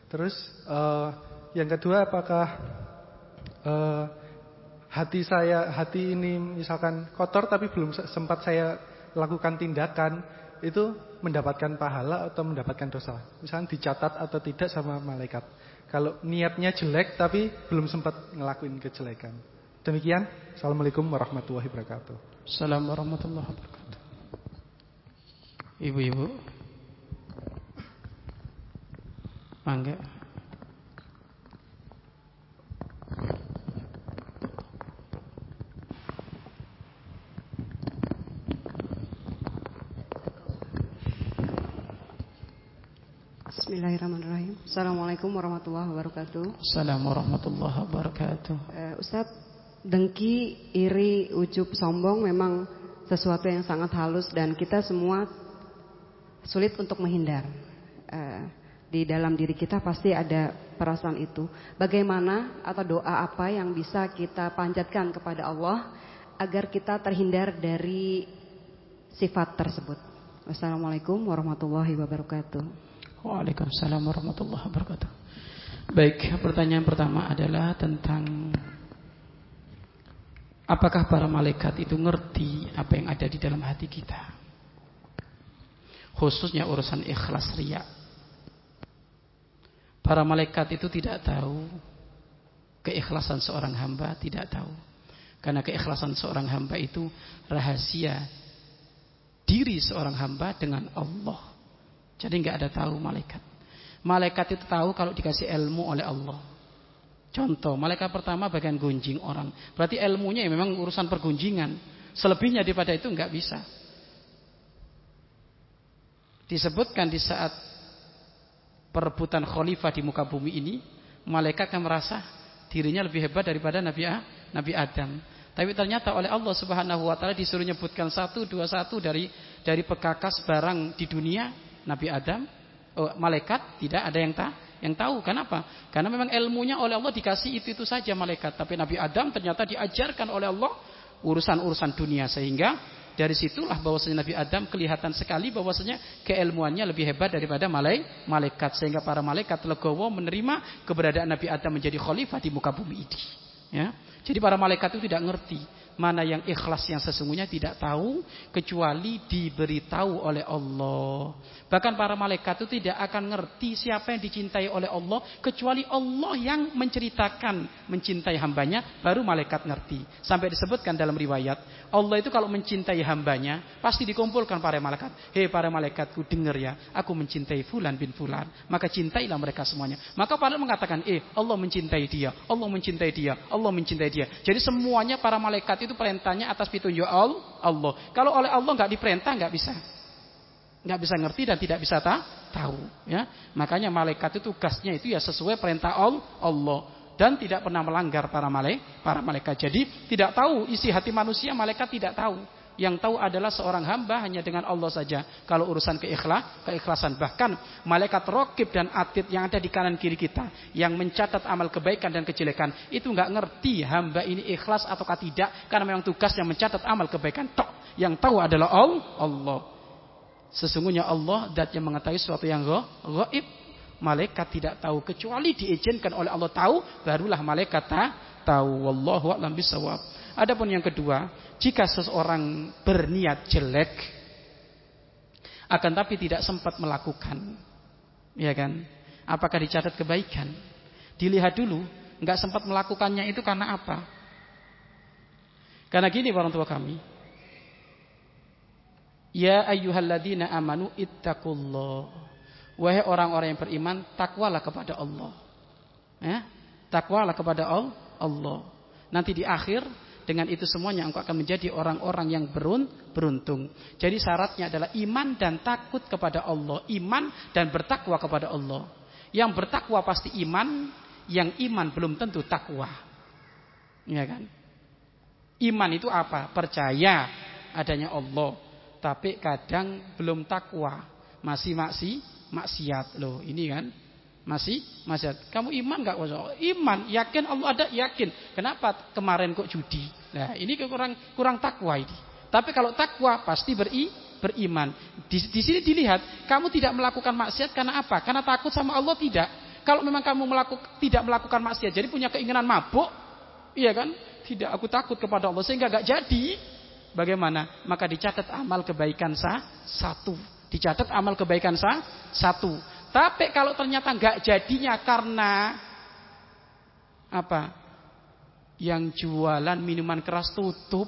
Terus uh, yang kedua apakah uh, hati saya hati ini misalkan kotor tapi belum sempat saya lakukan tindakan itu mendapatkan pahala atau mendapatkan dosa. Misalnya dicatat atau tidak sama malaikat. Kalau niatnya jelek tapi belum sempat ngelakuin kejelekan. Demikian. Assalamualaikum warahmatullahi wabarakatuh. Assalamualaikum warahmatullahi wabarakatuh. Ibu-ibu. Mangga. Bismillahirrahmanirrahim. Assalamualaikum warahmatullahi wabarakatuh. Assalamualaikum warahmatullahi wabarakatuh. Uh, Ustadz, dengki, iri, ujub, sombong memang sesuatu yang sangat halus dan kita semua sulit untuk menghindar. Uh, di dalam diri kita pasti ada perasaan itu. Bagaimana atau doa apa yang bisa kita panjatkan kepada Allah agar kita terhindar dari sifat tersebut. Wassalamualaikum warahmatullahi wabarakatuh. Waalaikumsalam warahmatullahi wabarakatuh. Baik, pertanyaan pertama adalah tentang apakah para malaikat itu ngerti apa yang ada di dalam hati kita? Khususnya urusan ikhlas riya. Para malaikat itu tidak tahu keikhlasan seorang hamba, tidak tahu. Karena keikhlasan seorang hamba itu rahasia diri seorang hamba dengan Allah. Jadi nggak ada tahu malaikat. Malaikat itu tahu kalau dikasih ilmu oleh Allah. Contoh, malaikat pertama bagian gunjing orang. Berarti ilmunya ya memang urusan pergunjingan. Selebihnya daripada itu nggak bisa. Disebutkan di saat perebutan khalifah di muka bumi ini, malaikat yang merasa dirinya lebih hebat daripada Nabi, Nabi Adam. Tapi ternyata oleh Allah Subhanahu wa taala disuruh nyebutkan satu dua satu dari dari pekakas barang di dunia Nabi Adam, oh, malaikat tidak ada yang tahu. Yang tahu kenapa? Karena memang ilmunya oleh Allah dikasih itu itu saja malaikat. Tapi Nabi Adam ternyata diajarkan oleh Allah urusan-urusan dunia sehingga dari situlah bahwasanya Nabi Adam kelihatan sekali bahwasanya keilmuannya lebih hebat daripada malaikat sehingga para malaikat legowo menerima keberadaan Nabi Adam menjadi khalifah di muka bumi ini. Ya. Jadi para malaikat itu tidak ngerti mana yang ikhlas yang sesungguhnya tidak tahu kecuali diberitahu oleh Allah. Bahkan para malaikat itu tidak akan ngerti siapa yang dicintai oleh Allah kecuali Allah yang menceritakan mencintai hambanya baru malaikat ngerti. Sampai disebutkan dalam riwayat Allah itu kalau mencintai hambanya pasti dikumpulkan para malaikat. Hei para malaikatku dengar ya, aku mencintai fulan bin fulan. Maka cintailah mereka semuanya. Maka para mengatakan, eh Allah mencintai dia, Allah mencintai dia, Allah mencintai dia. Jadi semuanya para malaikat itu perintahnya atas petunjuk Allah. Kalau oleh Allah nggak diperintah nggak bisa, nggak bisa ngerti dan tidak bisa tahu. Ya, makanya malaikat itu tugasnya itu ya sesuai perintah Allah dan tidak pernah melanggar para malaikat. Para malaikat. Jadi tidak tahu isi hati manusia malaikat tidak tahu. Yang tahu adalah seorang hamba hanya dengan Allah saja. Kalau urusan keikhlas, keikhlasan. Bahkan malaikat rokib dan atid yang ada di kanan kiri kita. Yang mencatat amal kebaikan dan kejelekan. Itu nggak ngerti hamba ini ikhlas atau tidak. Karena memang tugasnya mencatat amal kebaikan. Tok. Yang tahu adalah Allah. Sesungguhnya Allah dat yang mengetahui sesuatu yang gaib. malaikat tidak tahu kecuali diizinkan oleh Allah tahu barulah malaikat tahu wallahu a'lam bisawab adapun yang kedua jika seseorang berniat jelek akan tapi tidak sempat melakukan ya kan apakah dicatat kebaikan dilihat dulu nggak sempat melakukannya itu karena apa karena gini orang tua kami Ya ayyuhalladzina amanu ittaqullah Wahai orang-orang yang beriman, takwalah kepada Allah. Ya? Takwalah kepada Allah. Nanti di akhir dengan itu semuanya engkau akan menjadi orang-orang yang beruntung. Jadi syaratnya adalah iman dan takut kepada Allah, iman dan bertakwa kepada Allah. Yang bertakwa pasti iman, yang iman belum tentu takwa. Ya kan? Iman itu apa? Percaya adanya Allah, tapi kadang belum takwa, masih masih maksiat loh ini kan masih? Maksiat kamu iman nggak iman. Yakin Allah ada yakin. Kenapa kemarin kok judi? Nah ini kurang kurang takwa ini. Tapi kalau takwa pasti beri beriman. Di, di sini dilihat kamu tidak melakukan maksiat karena apa? Karena takut sama Allah tidak. Kalau memang kamu melakukan tidak melakukan maksiat jadi punya keinginan mabuk? Iya kan? Tidak aku takut kepada Allah sehingga gak jadi. Bagaimana? Maka dicatat amal kebaikan sah satu. Dicatat amal kebaikan sah satu. Tapi kalau ternyata nggak jadinya karena apa? Yang jualan minuman keras tutup,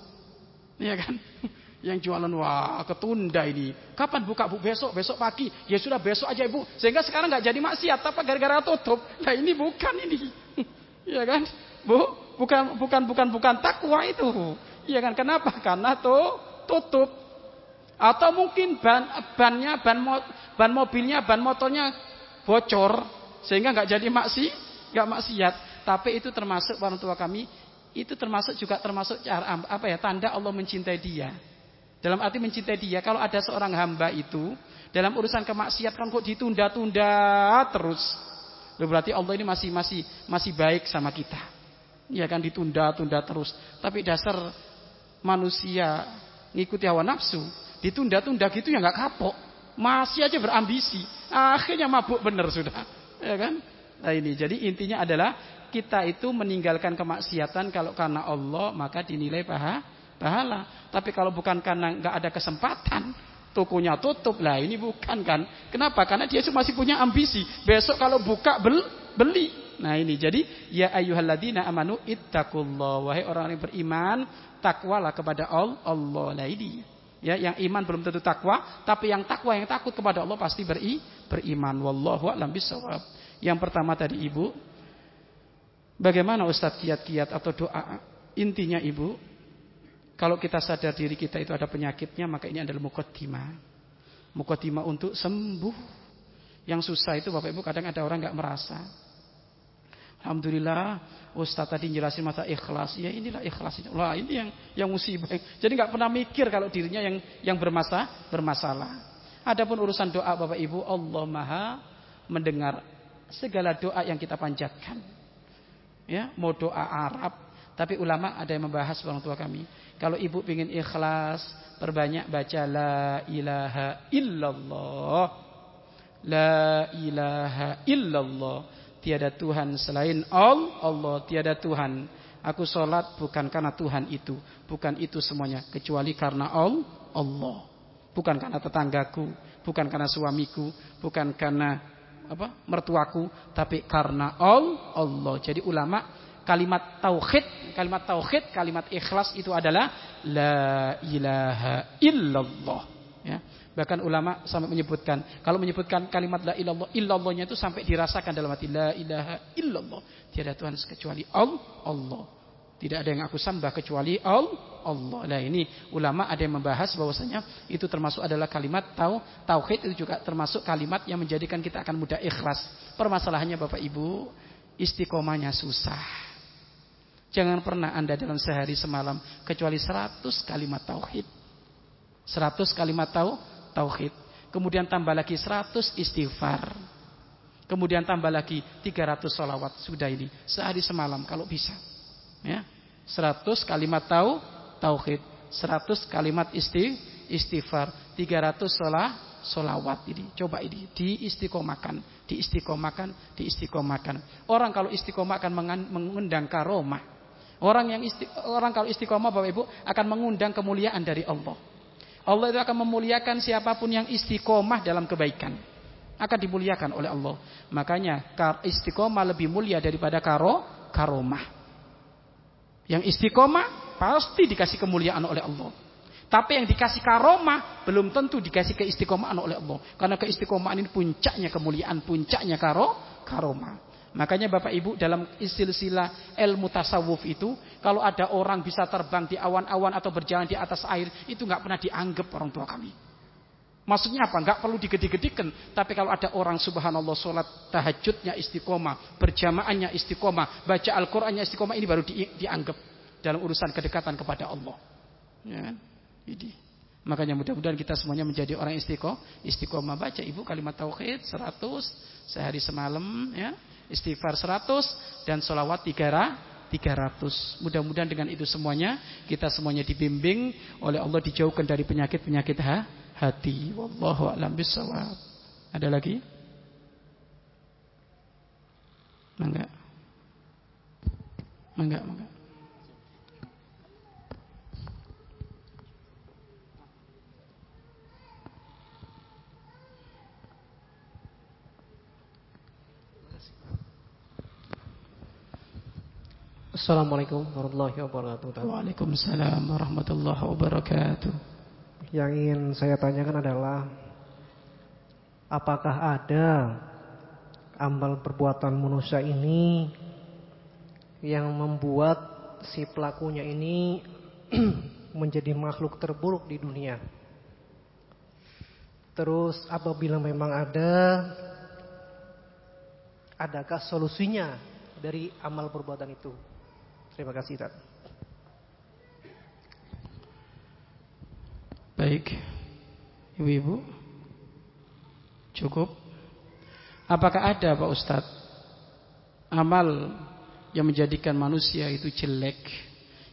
ya kan? Yang jualan wah ketunda ini. Kapan buka bu? Besok, besok pagi. Ya sudah besok aja ibu. Sehingga sekarang nggak jadi maksiat, tapi gara-gara tutup. Nah ini bukan ini, ya kan? Bu, bukan bukan bukan bukan takwa itu. Ya kan? Kenapa? Karena tuh tutup. Atau mungkin ban bannya ban ban mobilnya ban motornya bocor sehingga nggak jadi maksi nggak maksiat. Tapi itu termasuk orang tua kami itu termasuk juga termasuk cara apa ya tanda Allah mencintai dia. Dalam arti mencintai dia kalau ada seorang hamba itu dalam urusan kemaksiatan kok ditunda-tunda terus. Berarti Allah ini masih masih masih baik sama kita. Ya kan ditunda-tunda terus. Tapi dasar manusia ngikuti hawa nafsu Ditunda-tunda gitu ya nggak kapok. Masih aja berambisi. Akhirnya mabuk bener sudah. Ya kan? Nah ini jadi intinya adalah kita itu meninggalkan kemaksiatan kalau karena Allah maka dinilai paha, pahala. Tapi kalau bukan karena nggak ada kesempatan, tokonya tutup lah ini bukan kan? Kenapa? Karena dia masih punya ambisi. Besok kalau buka bel, beli. Nah ini jadi ya ayyuhalladzina amanu ittaqullah wahai orang yang beriman takwalah kepada Allah. Allah lah ini. Ya, yang iman belum tentu takwa, tapi yang takwa yang takut kepada Allah pasti beri, beriman. Wallahu a'lam bishawab. Yang pertama tadi Ibu, bagaimana Ustadz kiat-kiat atau doa? Intinya Ibu, kalau kita sadar diri kita itu ada penyakitnya, maka ini adalah mukotima. Mukotima untuk sembuh. Yang susah itu Bapak Ibu kadang ada orang nggak merasa. Alhamdulillah Ustaz tadi jelasin masa ikhlas. Ya inilah ikhlas. Wah ini yang yang musibah. Jadi nggak pernah mikir kalau dirinya yang yang bermasa bermasalah. Adapun urusan doa Bapak Ibu, Allah Maha mendengar segala doa yang kita panjatkan. Ya, mau doa Arab, tapi ulama ada yang membahas orang tua kami. Kalau ibu ingin ikhlas, perbanyak baca la ilaha illallah. La ilaha illallah. Tiada Tuhan selain Allah, Allah tiada Tuhan. Aku sholat bukan karena Tuhan itu, bukan itu semuanya, kecuali karena Allah. Bukan karena tetanggaku, bukan karena suamiku, bukan karena apa mertuaku, tapi karena Allah. Jadi ulama kalimat tauhid, kalimat tauhid, kalimat ikhlas itu adalah la ilaha illallah. Ya. Bahkan ulama sampai menyebutkan kalau menyebutkan kalimat la ilallah illallahnya itu sampai dirasakan dalam hati la ilaha illallah. Tiada Tuhan kecuali Allah. Tidak ada yang aku sembah kecuali Allah. Nah ini ulama ada yang membahas bahwasanya itu termasuk adalah kalimat tau tauhid itu juga termasuk kalimat yang menjadikan kita akan mudah ikhlas. Permasalahannya Bapak Ibu istiqomahnya susah. Jangan pernah Anda dalam sehari semalam kecuali 100 kalimat tauhid. 100 kalimat tauhid tauhid. Kemudian tambah lagi 100 istighfar. Kemudian tambah lagi 300 solawat. Sudah ini. Sehari semalam kalau bisa. Ya. 100 kalimat tau, tauhid. 100 kalimat isti, istighfar. 300 sholat, solawat ini. Coba ini diistiqomahkan, diistiqomahkan, diistiqomahkan. Orang kalau istiqomah akan mengundang karomah. Orang yang isti, orang kalau istiqomah Bapak Ibu akan mengundang kemuliaan dari Allah. Allah itu akan memuliakan siapa pun yang istiqomah dalam kebaikan. Akan dimuliakan oleh Allah. Makanya istiqomah lebih mulia daripada karo karomah. Yang istiqomah pasti dikasih kemuliaan oleh Allah. Tapi yang dikasih karomah belum tentu dikasih keistiqomahan oleh Allah. Karena keistiqomahan ini puncaknya kemuliaan, puncaknya karo karomah. Makanya Bapak Ibu dalam silsilah ilmu tasawuf itu kalau ada orang bisa terbang di awan-awan atau berjalan di atas air itu nggak pernah dianggap orang tua kami. Maksudnya apa? Nggak perlu digede-gedekan. Tapi kalau ada orang subhanallah sholat tahajudnya istiqomah, berjamaahnya istiqomah, baca Al-Qur'annya istiqomah ini baru di, dianggap dalam urusan kedekatan kepada Allah. Ya kan? Ini. Makanya mudah-mudahan kita semuanya menjadi orang istiqomah. Istiqomah baca ibu kalimat tauhid 100 sehari semalam ya. Istighfar 100 dan sholawat 300. Mudah-mudahan dengan itu semuanya kita semuanya dibimbing oleh Allah dijauhkan dari penyakit-penyakit hati. Wallahu a'lam bishawab. Ada lagi? Mangga. Mangga, mangga. Assalamualaikum warahmatullahi wabarakatuh. Waalaikumsalam warahmatullahi wabarakatuh. Yang ingin saya tanyakan adalah apakah ada amal perbuatan manusia ini yang membuat si pelakunya ini menjadi makhluk terburuk di dunia? Terus apabila memang ada adakah solusinya dari amal perbuatan itu? Terima kasih Ustaz. Baik. Ibu-ibu. Cukup. Apakah ada Pak Ustadz amal yang menjadikan manusia itu jelek?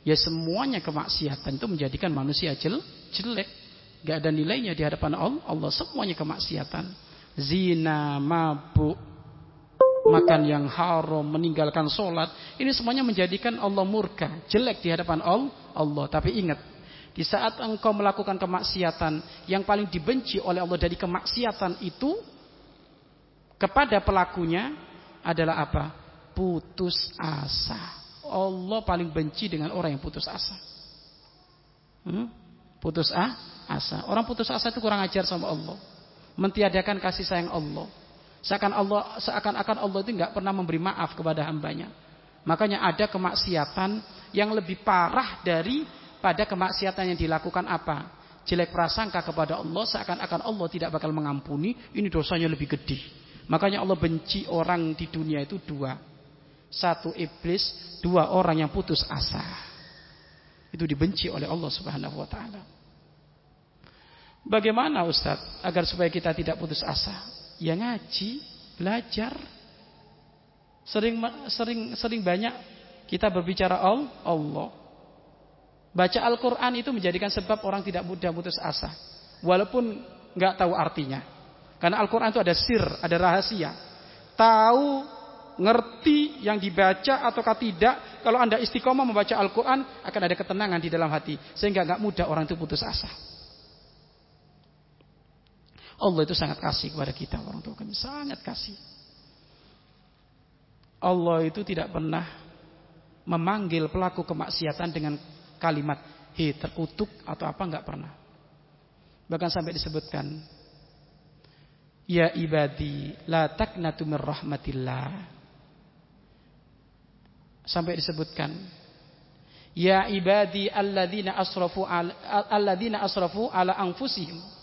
Ya semuanya kemaksiatan itu menjadikan manusia jel, jelek. Gak ada nilainya di hadapan Allah. Allah semuanya kemaksiatan. Zina, mabuk, makan yang haram, meninggalkan sholat, ini semuanya menjadikan Allah murka, jelek di hadapan Allah. Tapi ingat, di saat engkau melakukan kemaksiatan yang paling dibenci oleh Allah dari kemaksiatan itu kepada pelakunya adalah apa? Putus asa. Allah paling benci dengan orang yang putus asa. Hmm? Putus asa. Orang putus asa itu kurang ajar sama Allah. Mentiadakan kasih sayang Allah. Seakan Allah seakan-akan Allah itu nggak pernah memberi maaf kepada hambanya. Makanya ada kemaksiatan yang lebih parah dari pada kemaksiatan yang dilakukan apa? Jelek prasangka kepada Allah seakan-akan Allah tidak bakal mengampuni, ini dosanya lebih gede. Makanya Allah benci orang di dunia itu dua. Satu iblis, dua orang yang putus asa. Itu dibenci oleh Allah Subhanahu wa taala. Bagaimana Ustadz agar supaya kita tidak putus asa? Ya ngaji, belajar. Sering sering sering banyak kita berbicara Allah. Baca Al-Qur'an itu menjadikan sebab orang tidak mudah putus asa. Walaupun nggak tahu artinya. Karena Al-Qur'an itu ada sir, ada rahasia. Tahu ngerti yang dibaca ataukah tidak kalau anda istiqomah membaca Al-Quran akan ada ketenangan di dalam hati sehingga nggak mudah orang itu putus asa Allah itu sangat kasih kepada kita orang tua kami sangat kasih. Allah itu tidak pernah memanggil pelaku kemaksiatan dengan kalimat he terkutuk atau apa enggak pernah. Bahkan sampai disebutkan Ya ibadi la taknatu mir rahmatillah. Sampai disebutkan Ya ibadi alladzina asrafu al, alladzina asrafu ala anfusihim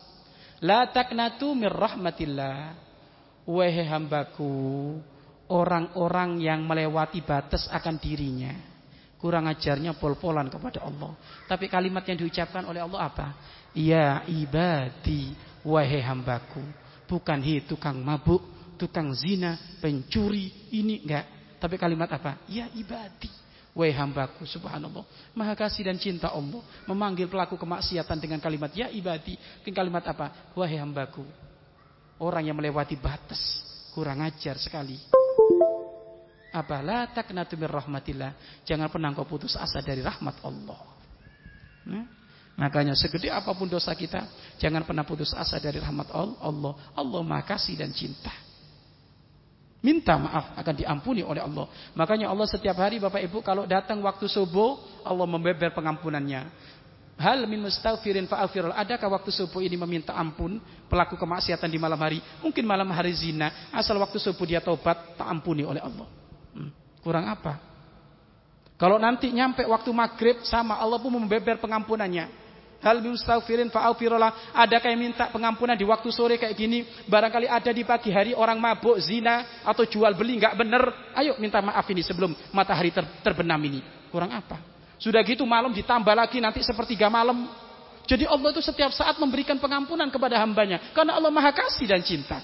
La taknatu mir rahmatillah. Wahai hambaku, orang-orang yang melewati batas akan dirinya. Kurang ajarnya pol-polan kepada Allah. Tapi kalimat yang diucapkan oleh Allah apa? Ya ibadi, wahai hambaku. Bukan hi tukang mabuk, tukang zina, pencuri, ini enggak. Tapi kalimat apa? Ya ibadi, Wahai hambaku, subhanallah. Maha kasih dan cinta Allah. Memanggil pelaku kemaksiatan dengan kalimat, ya ibadi. Dengan kalimat apa? Wahai hambaku. Orang yang melewati batas. Kurang ajar sekali. Apa? La taknatu mir rahmatillah. Jangan pernah kau putus asa dari rahmat Allah. Nah, makanya segede apa pun dosa kita, jangan pernah putus asa dari rahmat Allah. Allah maha kasih dan cinta. Minta maaf akan diampuni oleh Allah. Makanya Allah setiap hari Bapak Ibu kalau datang waktu subuh Allah membeber pengampunannya. Hal min mustaghfirin fa'afirul. Adakah waktu subuh ini meminta ampun pelaku kemaksiatan di malam hari? Mungkin malam hari zina. Asal waktu subuh dia tobat, tak ampuni oleh Allah. Hmm. Kurang apa? Kalau nanti nyampe waktu maghrib sama Allah pun membeber pengampunannya. Hal mustaghfirin fa'afirolah. Adakah yang minta pengampunan di waktu sore kayak gini? Barangkali ada di pagi hari orang mabuk, zina atau jual beli nggak bener. Ayo minta maaf ini sebelum matahari ter terbenam ini. Kurang apa? Sudah gitu malam ditambah lagi nanti sepertiga malam. Jadi Allah itu setiap saat memberikan pengampunan kepada hambanya. Karena Allah maha kasih dan cinta.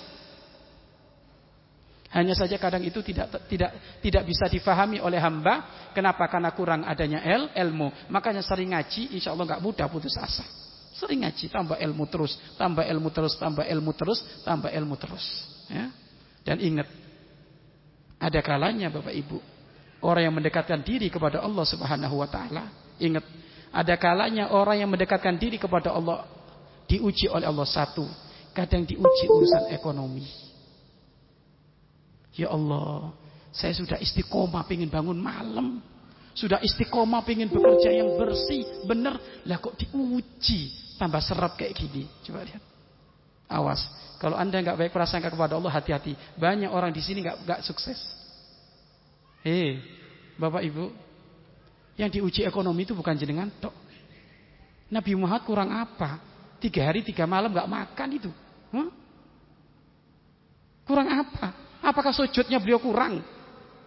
Hanya saja kadang itu tidak tidak tidak bisa difahami oleh hamba. Kenapa? Karena kurang adanya el, ilmu. Makanya sering ngaji, insya Allah nggak mudah putus asa. Sering ngaji, tambah ilmu terus, tambah ilmu terus, tambah ilmu terus, tambah ilmu terus. Ya. Dan ingat, ada kalanya Bapak Ibu, orang yang mendekatkan diri kepada Allah Subhanahu Wa Taala, ingat, ada kalanya orang yang mendekatkan diri kepada Allah diuji oleh Allah satu, kadang diuji urusan ekonomi. Ya Allah, saya sudah istiqomah pengen bangun malam. Sudah istiqomah pengen bekerja yang bersih, benar. Lah kok diuji tambah serap kayak gini. Coba lihat. Awas, kalau anda nggak baik prasangka kepada Allah hati-hati. Banyak orang di sini nggak nggak sukses. Hei, bapak ibu, yang diuji ekonomi itu bukan jenengan tok. Nabi Muhammad kurang apa? Tiga hari tiga malam nggak makan itu. Huh? Kurang apa? Apakah sujudnya beliau kurang?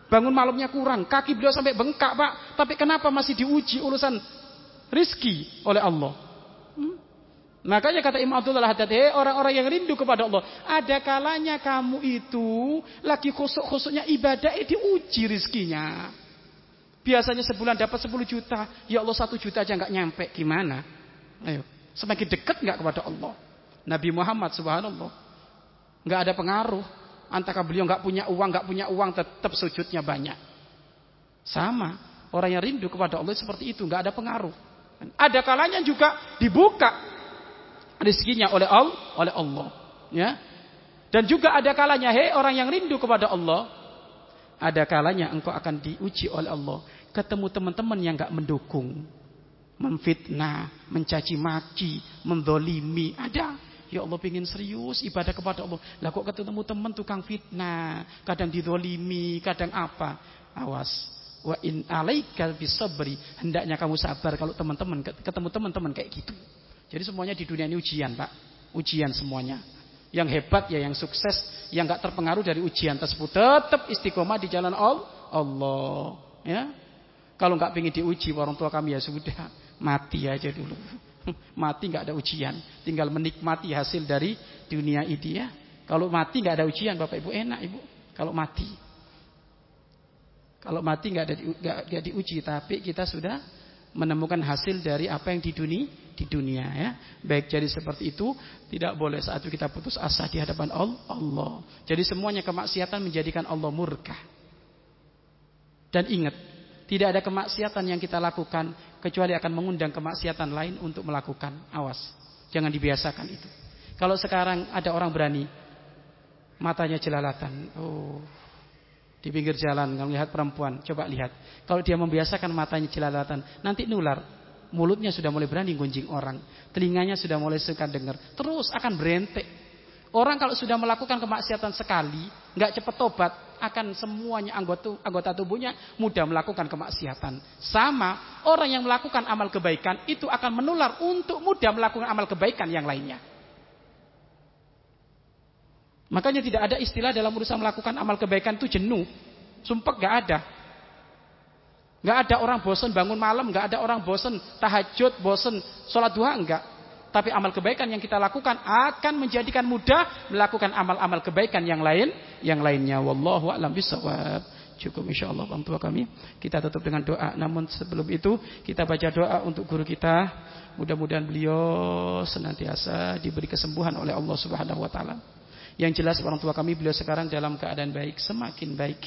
Bangun malamnya kurang, kaki beliau sampai bengkak, Pak. Tapi kenapa masih diuji urusan rizki oleh Allah? Hmm? Makanya kata Imam Abdullah Haddad, hey, orang-orang yang rindu kepada Allah, ada kalanya kamu itu lagi khusuk-khusuknya ibadah, eh, diuji rizkinya. Biasanya sebulan dapat 10 juta, ya Allah satu juta aja nggak nyampe, gimana? Ayo, semakin dekat nggak kepada Allah? Nabi Muhammad Subhanallah, nggak ada pengaruh antara beliau nggak punya uang, nggak punya uang tetap sujudnya banyak. Sama, orang yang rindu kepada Allah seperti itu, nggak ada pengaruh. Ada kalanya juga dibuka rezekinya oleh Allah, oleh Allah, ya. Dan juga ada kalanya, hei orang yang rindu kepada Allah, ada kalanya engkau akan diuji oleh Allah, ketemu teman-teman yang nggak mendukung, memfitnah, mencaci maki, mendolimi, ada. Ya Allah pengen serius ibadah kepada Allah. Lah kok ketemu teman tukang fitnah, kadang didolimi, kadang apa? Awas. Wa in alaika bisabri. Hendaknya kamu sabar kalau teman-teman ketemu teman-teman kayak gitu. Jadi semuanya di dunia ini ujian, Pak. Ujian semuanya. Yang hebat ya yang sukses, yang gak terpengaruh dari ujian tersebut tetap istiqomah di jalan Allah. Ya. Kalau nggak pengen diuji orang tua kami ya sudah mati aja dulu. Mati nggak ada ujian, tinggal menikmati hasil dari dunia ini ya. Kalau mati nggak ada ujian, Bapak Ibu enak Ibu. Kalau mati, kalau mati nggak ada nggak diuji, tapi kita sudah menemukan hasil dari apa yang di dunia di dunia ya. Baik jadi seperti itu, tidak boleh saat itu kita putus asa di hadapan Allah. Jadi semuanya kemaksiatan menjadikan Allah murka. Dan ingat, tidak ada kemaksiatan yang kita lakukan kecuali akan mengundang kemaksiatan lain untuk melakukan. Awas, jangan dibiasakan itu. Kalau sekarang ada orang berani matanya jelalatan. Oh. Di pinggir jalan kalau lihat perempuan, coba lihat. Kalau dia membiasakan matanya jelalatan, nanti nular. Mulutnya sudah mulai berani gunjing orang, telinganya sudah mulai suka dengar, terus akan berentek. Orang kalau sudah melakukan kemaksiatan sekali, nggak cepat tobat, akan semuanya anggota anggota tubuhnya mudah melakukan kemaksiatan. Sama orang yang melakukan amal kebaikan itu akan menular untuk mudah melakukan amal kebaikan yang lainnya. Makanya tidak ada istilah dalam urusan melakukan amal kebaikan itu jenuh. Sumpah gak ada. Gak ada orang bosan bangun malam, gak ada orang bosan tahajud, bosan sholat duha, enggak. Tapi amal kebaikan yang kita lakukan akan menjadikan mudah melakukan amal-amal kebaikan yang lain, yang lainnya. Wallahu a'lam bishawab. cukup insya Allah orang tua kami. Kita tutup dengan doa. Namun sebelum itu kita baca doa untuk guru kita. Mudah-mudahan beliau senantiasa diberi kesembuhan oleh Allah Subhanahu Wa Taala. Yang jelas orang tua kami beliau sekarang dalam keadaan baik, semakin baik.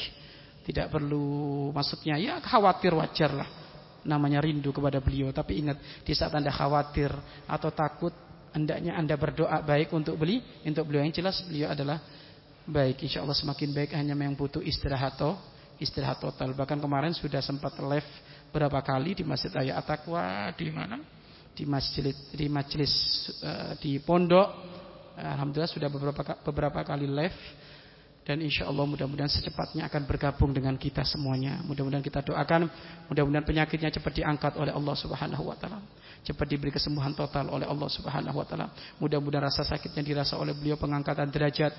Tidak perlu maksudnya ya khawatir wajar lah. Namanya rindu kepada beliau. Tapi ingat di saat anda khawatir atau takut, hendaknya anda berdoa baik untuk beli, untuk beliau yang jelas beliau adalah baik. Insya Allah semakin baik hanya yang butuh istirahat toh istirahat total. Bahkan kemarin sudah sempat live berapa kali di Masjid Ayat Atakwa di mana? Di masjid di majelis uh, di pondok. Alhamdulillah sudah beberapa beberapa kali live dan insya Allah mudah-mudahan secepatnya akan bergabung dengan kita semuanya. Mudah-mudahan kita doakan, mudah-mudahan penyakitnya cepat diangkat oleh Allah Subhanahu Wa Taala, cepat diberi kesembuhan total oleh Allah Subhanahu Wa Taala. Mudah-mudahan rasa sakitnya dirasa oleh beliau pengangkatan derajat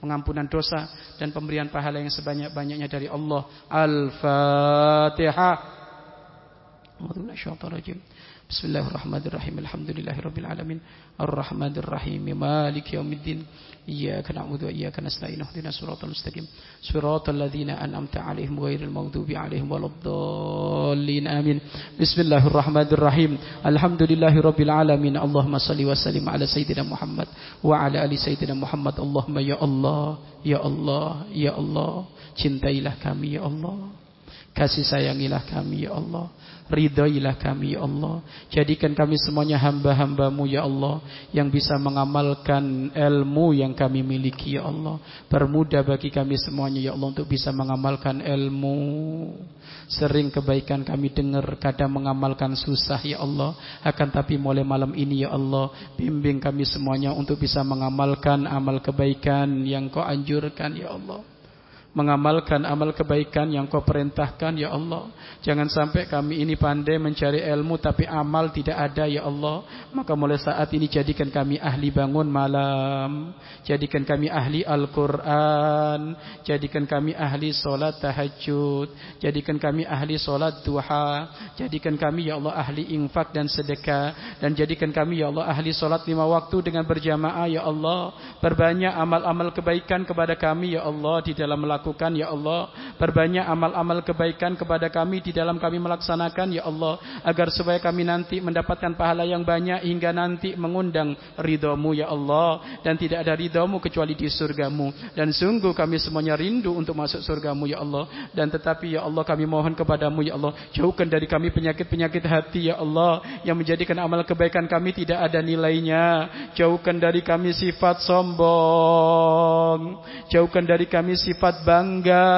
pengampunan dosa dan pemberian pahala yang sebanyak-banyaknya dari Allah. Al-Fatihah. Bismillahirrahmanirrahim. Alhamdulillahirabbil alamin. Ar-Rahmanir Rahim. Maliki yaumiddin. إياك نعبد وإياك نستعين اهدنا الصراط المستقيم صراط الذين أنعمت عليهم غير المغضوب عليهم ولا الضالين آمين بسم الله الرحمن الرحيم الحمد لله رب العالمين اللهم صل وسلم على سيدنا محمد وعلى آل سيدنا محمد اللهم يا الله يا الله يا الله cintailah kami ya Allah. Kasih sayangilah kami ya Allah. Ridhoilah kami ya Allah. Jadikan kami semuanya hamba-hambamu ya Allah Yang bisa mengamalkan ilmu yang kami miliki ya Allah. Permudah bagi kami semuanya ya Allah Untuk bisa mengamalkan ilmu. Sering kebaikan kami dengar Kadang mengamalkan susah ya Allah. Akan tapi mulai malam ini ya Allah Bimbing kami semuanya untuk bisa mengamalkan amal kebaikan Yang kau anjurkan ya Allah mengamalkan amal kebaikan yang kau perintahkan ya Allah. Jangan sampai kami ini pandai mencari ilmu tapi amal tidak ada ya Allah. Maka mulai saat ini jadikan kami ahli bangun malam. Jadikan kami ahli Al-Quran. Jadikan kami ahli solat tahajud. Jadikan kami ahli solat duha. Jadikan kami ya Allah ahli infak dan sedekah. Dan jadikan kami ya Allah ahli solat lima waktu dengan berjamaah ya Allah. Perbanyak amal-amal kebaikan kepada kami ya Allah di dalam melakukan lakukan ya Allah perbanyak amal-amal kebaikan kepada kami di dalam kami melaksanakan ya Allah agar supaya kami nanti mendapatkan pahala yang banyak hingga nanti mengundang ridhamu ya Allah. Dan tidak ada ridhamu kecuali di surgamu. Dan sungguh kami semuanya rindu untuk masuk surgamu ya Allah. Dan tetapi ya Allah kami mohon kepadamu ya Allah jauhkan dari kami penyakit-penyakit hati ya Allah yang menjadikan amal kebaikan kami tidak ada nilainya. Jauhkan dari kami sifat sombong. Jauhkan dari kami sifat bangga.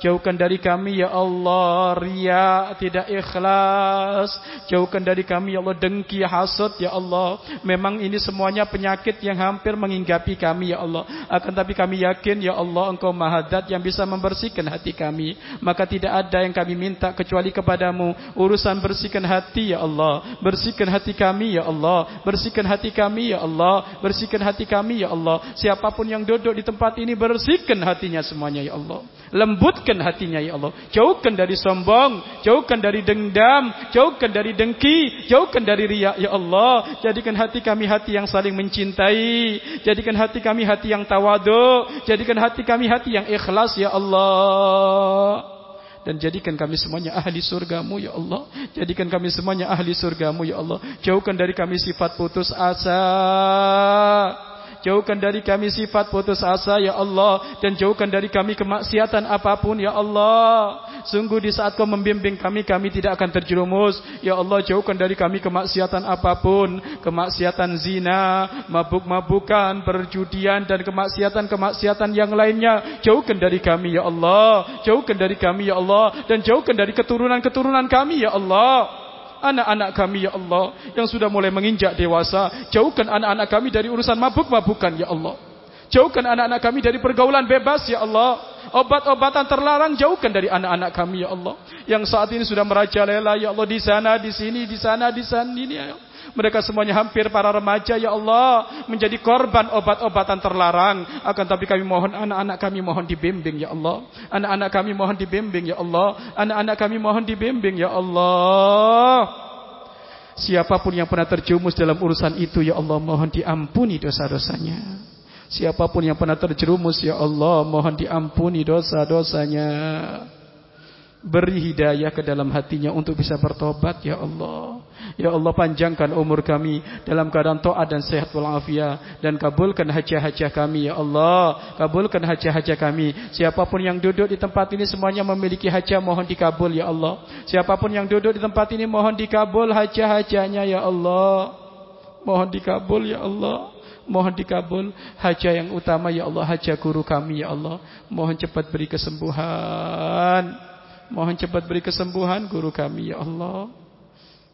Jauhkan dari kami ya Allah ria, tidak ikhlas. Jauhkan dari kami ya Allah dengki, hasut ya Allah. Memang ini semuanya penyakit yang hampir menginggapi kami ya Allah. Akan tapi kami yakin ya Allah Engkau Mahadat yang bisa membersihkan hati kami. Maka tidak ada yang kami minta kecuali kepadamu. Urusan bersihkan hati ya Allah. Bersihkan hati kami ya Allah. Bersihkan hati kami ya Allah. Bersihkan hati kami ya Allah. Siapa pun yang duduk di tempat ini bersihkan hati hatinya semuanya ya Allah. Lembutkan hatinya ya Allah. Jauhkan dari sombong, jauhkan dari dendam, jauhkan dari dengki, jauhkan dari riak ya Allah. Jadikan hati kami hati yang saling mencintai, jadikan hati kami hati yang tawadu, jadikan hati kami hati yang ikhlas ya Allah dan jadikan kami semuanya ahli surgamu ya Allah jadikan kami semuanya ahli surgamu ya Allah jauhkan dari kami sifat putus asa Jauhkan dari kami sifat putus asa ya Allah dan jauhkan dari kami kemaksiatan apapun ya Allah. Sungguh di saat Kau membimbing kami kami tidak akan terjerumus. Ya Allah jauhkan dari kami kemaksiatan apapun, kemaksiatan zina, mabuk-mabukan, perjudian dan kemaksiatan-kemaksiatan yang lainnya. Jauhkan dari kami ya Allah. Jauhkan dari kami ya Allah dan jauhkan dari keturunan-keturunan kami ya Allah anak-anak kami ya Allah yang sudah mulai menginjak dewasa. Jauhkan anak-anak kami dari urusan mabuk-mabukan ya Allah. Jauhkan anak-anak kami dari pergaulan bebas ya Allah. Obat-obatan terlarang jauhkan dari anak-anak kami ya Allah. Yang saat ini sudah merajalela ya Allah di sana, di sini, di sana, di sana ini ya Allah. Mereka semuanya hampir para remaja ya Allah menjadi korban obat-obatan terlarang. Akan tapi kami mohon anak-anak kami mohon dibimbing ya Allah. Anak-anak kami mohon dibimbing ya Allah. Anak-anak kami mohon dibimbing ya Allah. Siapa pun yang pernah terjumus dalam urusan itu ya Allah mohon diampuni dosa-dosanya. Siapa pun yang pernah terjerumus ya Allah mohon diampuni dosa-dosanya. Beri hidayah ke dalam hatinya untuk bisa bertobat ya Allah. Ya Allah panjangkan umur kami dalam keadaan taat dan sehat walafiat dan kabulkan hajah-hajah kami ya Allah. Kabulkan hajah-hajah kami. Siapa pun yang duduk di tempat ini semuanya memiliki hajah mohon dikabul ya Allah. Siapa pun yang duduk di tempat ini mohon dikabul hajah-hajahnya ya Allah. Mohon dikabul ya Allah. Mohon dikabul hajah yang utama ya Allah hajah guru kami ya Allah. Mohon cepat beri kesembuhan. Mohon cepat beri kesembuhan guru kami ya Allah.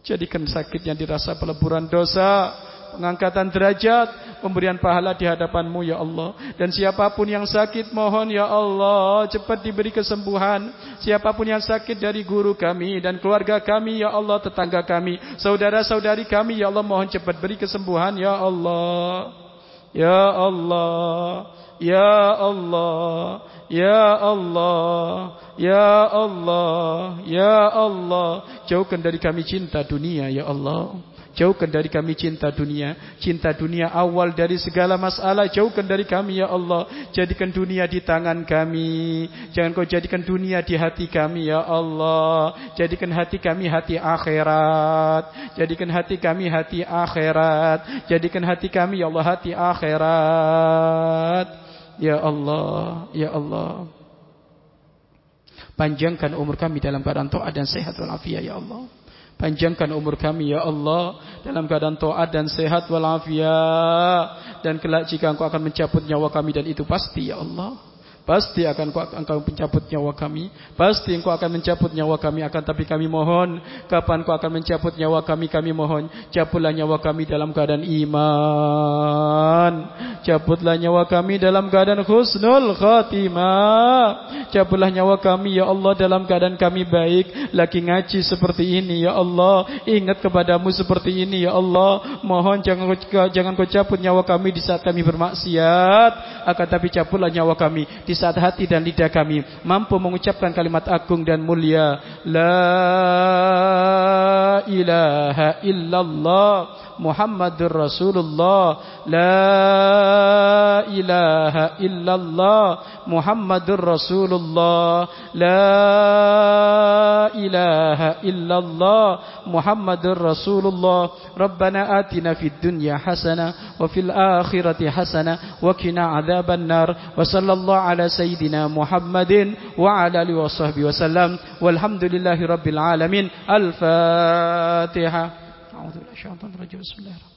Jadikan sakit yang dirasa peleburan dosa, pengangkatan derajat, pemberian pahala di hadapanmu ya Allah. Dan siapa pun yang sakit mohon ya Allah cepat diberi kesembuhan. Siapa pun yang sakit dari guru kami dan keluarga kami ya Allah, tetangga kami, saudara-saudari kami ya Allah mohon cepat beri kesembuhan ya Allah. Ya Allah, ya Allah, ya Allah. Ya Allah, Ya Allah, jauhkan dari kami cinta dunia, Ya Allah. Jauhkan dari kami cinta dunia. Cinta dunia awal dari segala masalah. Jauhkan dari kami ya Allah. Jadikan dunia di tangan kami. Jangan kau jadikan dunia di hati kami ya Allah. Jadikan hati kami hati akhirat. Jadikan hati kami hati akhirat. Jadikan hati kami ya Allah hati akhirat. Ya Allah Ya Allah. Panjangkan umur kami dalam keadaan taat dan sehat walafiat ya Allah. Panjangkan umur kami ya Allah dalam keadaan taat dan sehat walafiat dan kelak jika Engkau akan mencabut nyawa kami dan itu pasti ya Allah. Pasti akan engkau mencabut nyawa kami. Pasti engkau akan mencabut nyawa kami. Akan tapi kami mohon Kapan engkau akan mencabut nyawa kami Kami mohon. Cabutlah nyawa kami dalam keadaan iman. Cabutlah nyawa kami dalam keadaan khusnul khatimah. Cabutlah nyawa kami ya Allah Dalam keadaan kami baik. Lagi ngaji seperti ini ya Allah. Ingat kepadamu seperti ini ya Allah. Mohon jangan jangan kau cabut nyawa kami Di saat kami bermaksiat. Akan tapi cabutlah nyawa kami Di saat hati dan lidah kami mampu mengucapkan kalimat agung dan mulia. La ilaha illallah Muhammadur Rasulullah لا إله إلا الله محمد رسول الله. لا إله إلا الله محمد رسول الله. ربنا آتنا في الدنيا حسنة وفي الآخرة حسنة وقنا عذاب النار. وصلى الله على سيدنا محمد وعلى آله وصحبه وسلم. والحمد لله رب العالمين. الفاتحة. أعوذ بالله الشيطان الرجيم. بسم الله الرحمن الرحيم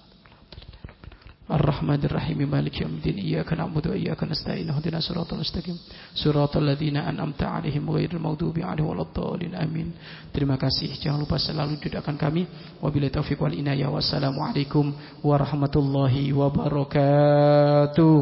الرحيم مالك يوم الدين إياك نعبد وإياك نستعين اهدنا صراط المستقيم صراط الذين أنعمت عليهم غير المغضوب عليهم ولا الضالين آمين Terima kasih jangan lupa selalu dudukkan kami wabillahi taufiq wal inayah wassalamualaikum warahmatullahi wabarakatuh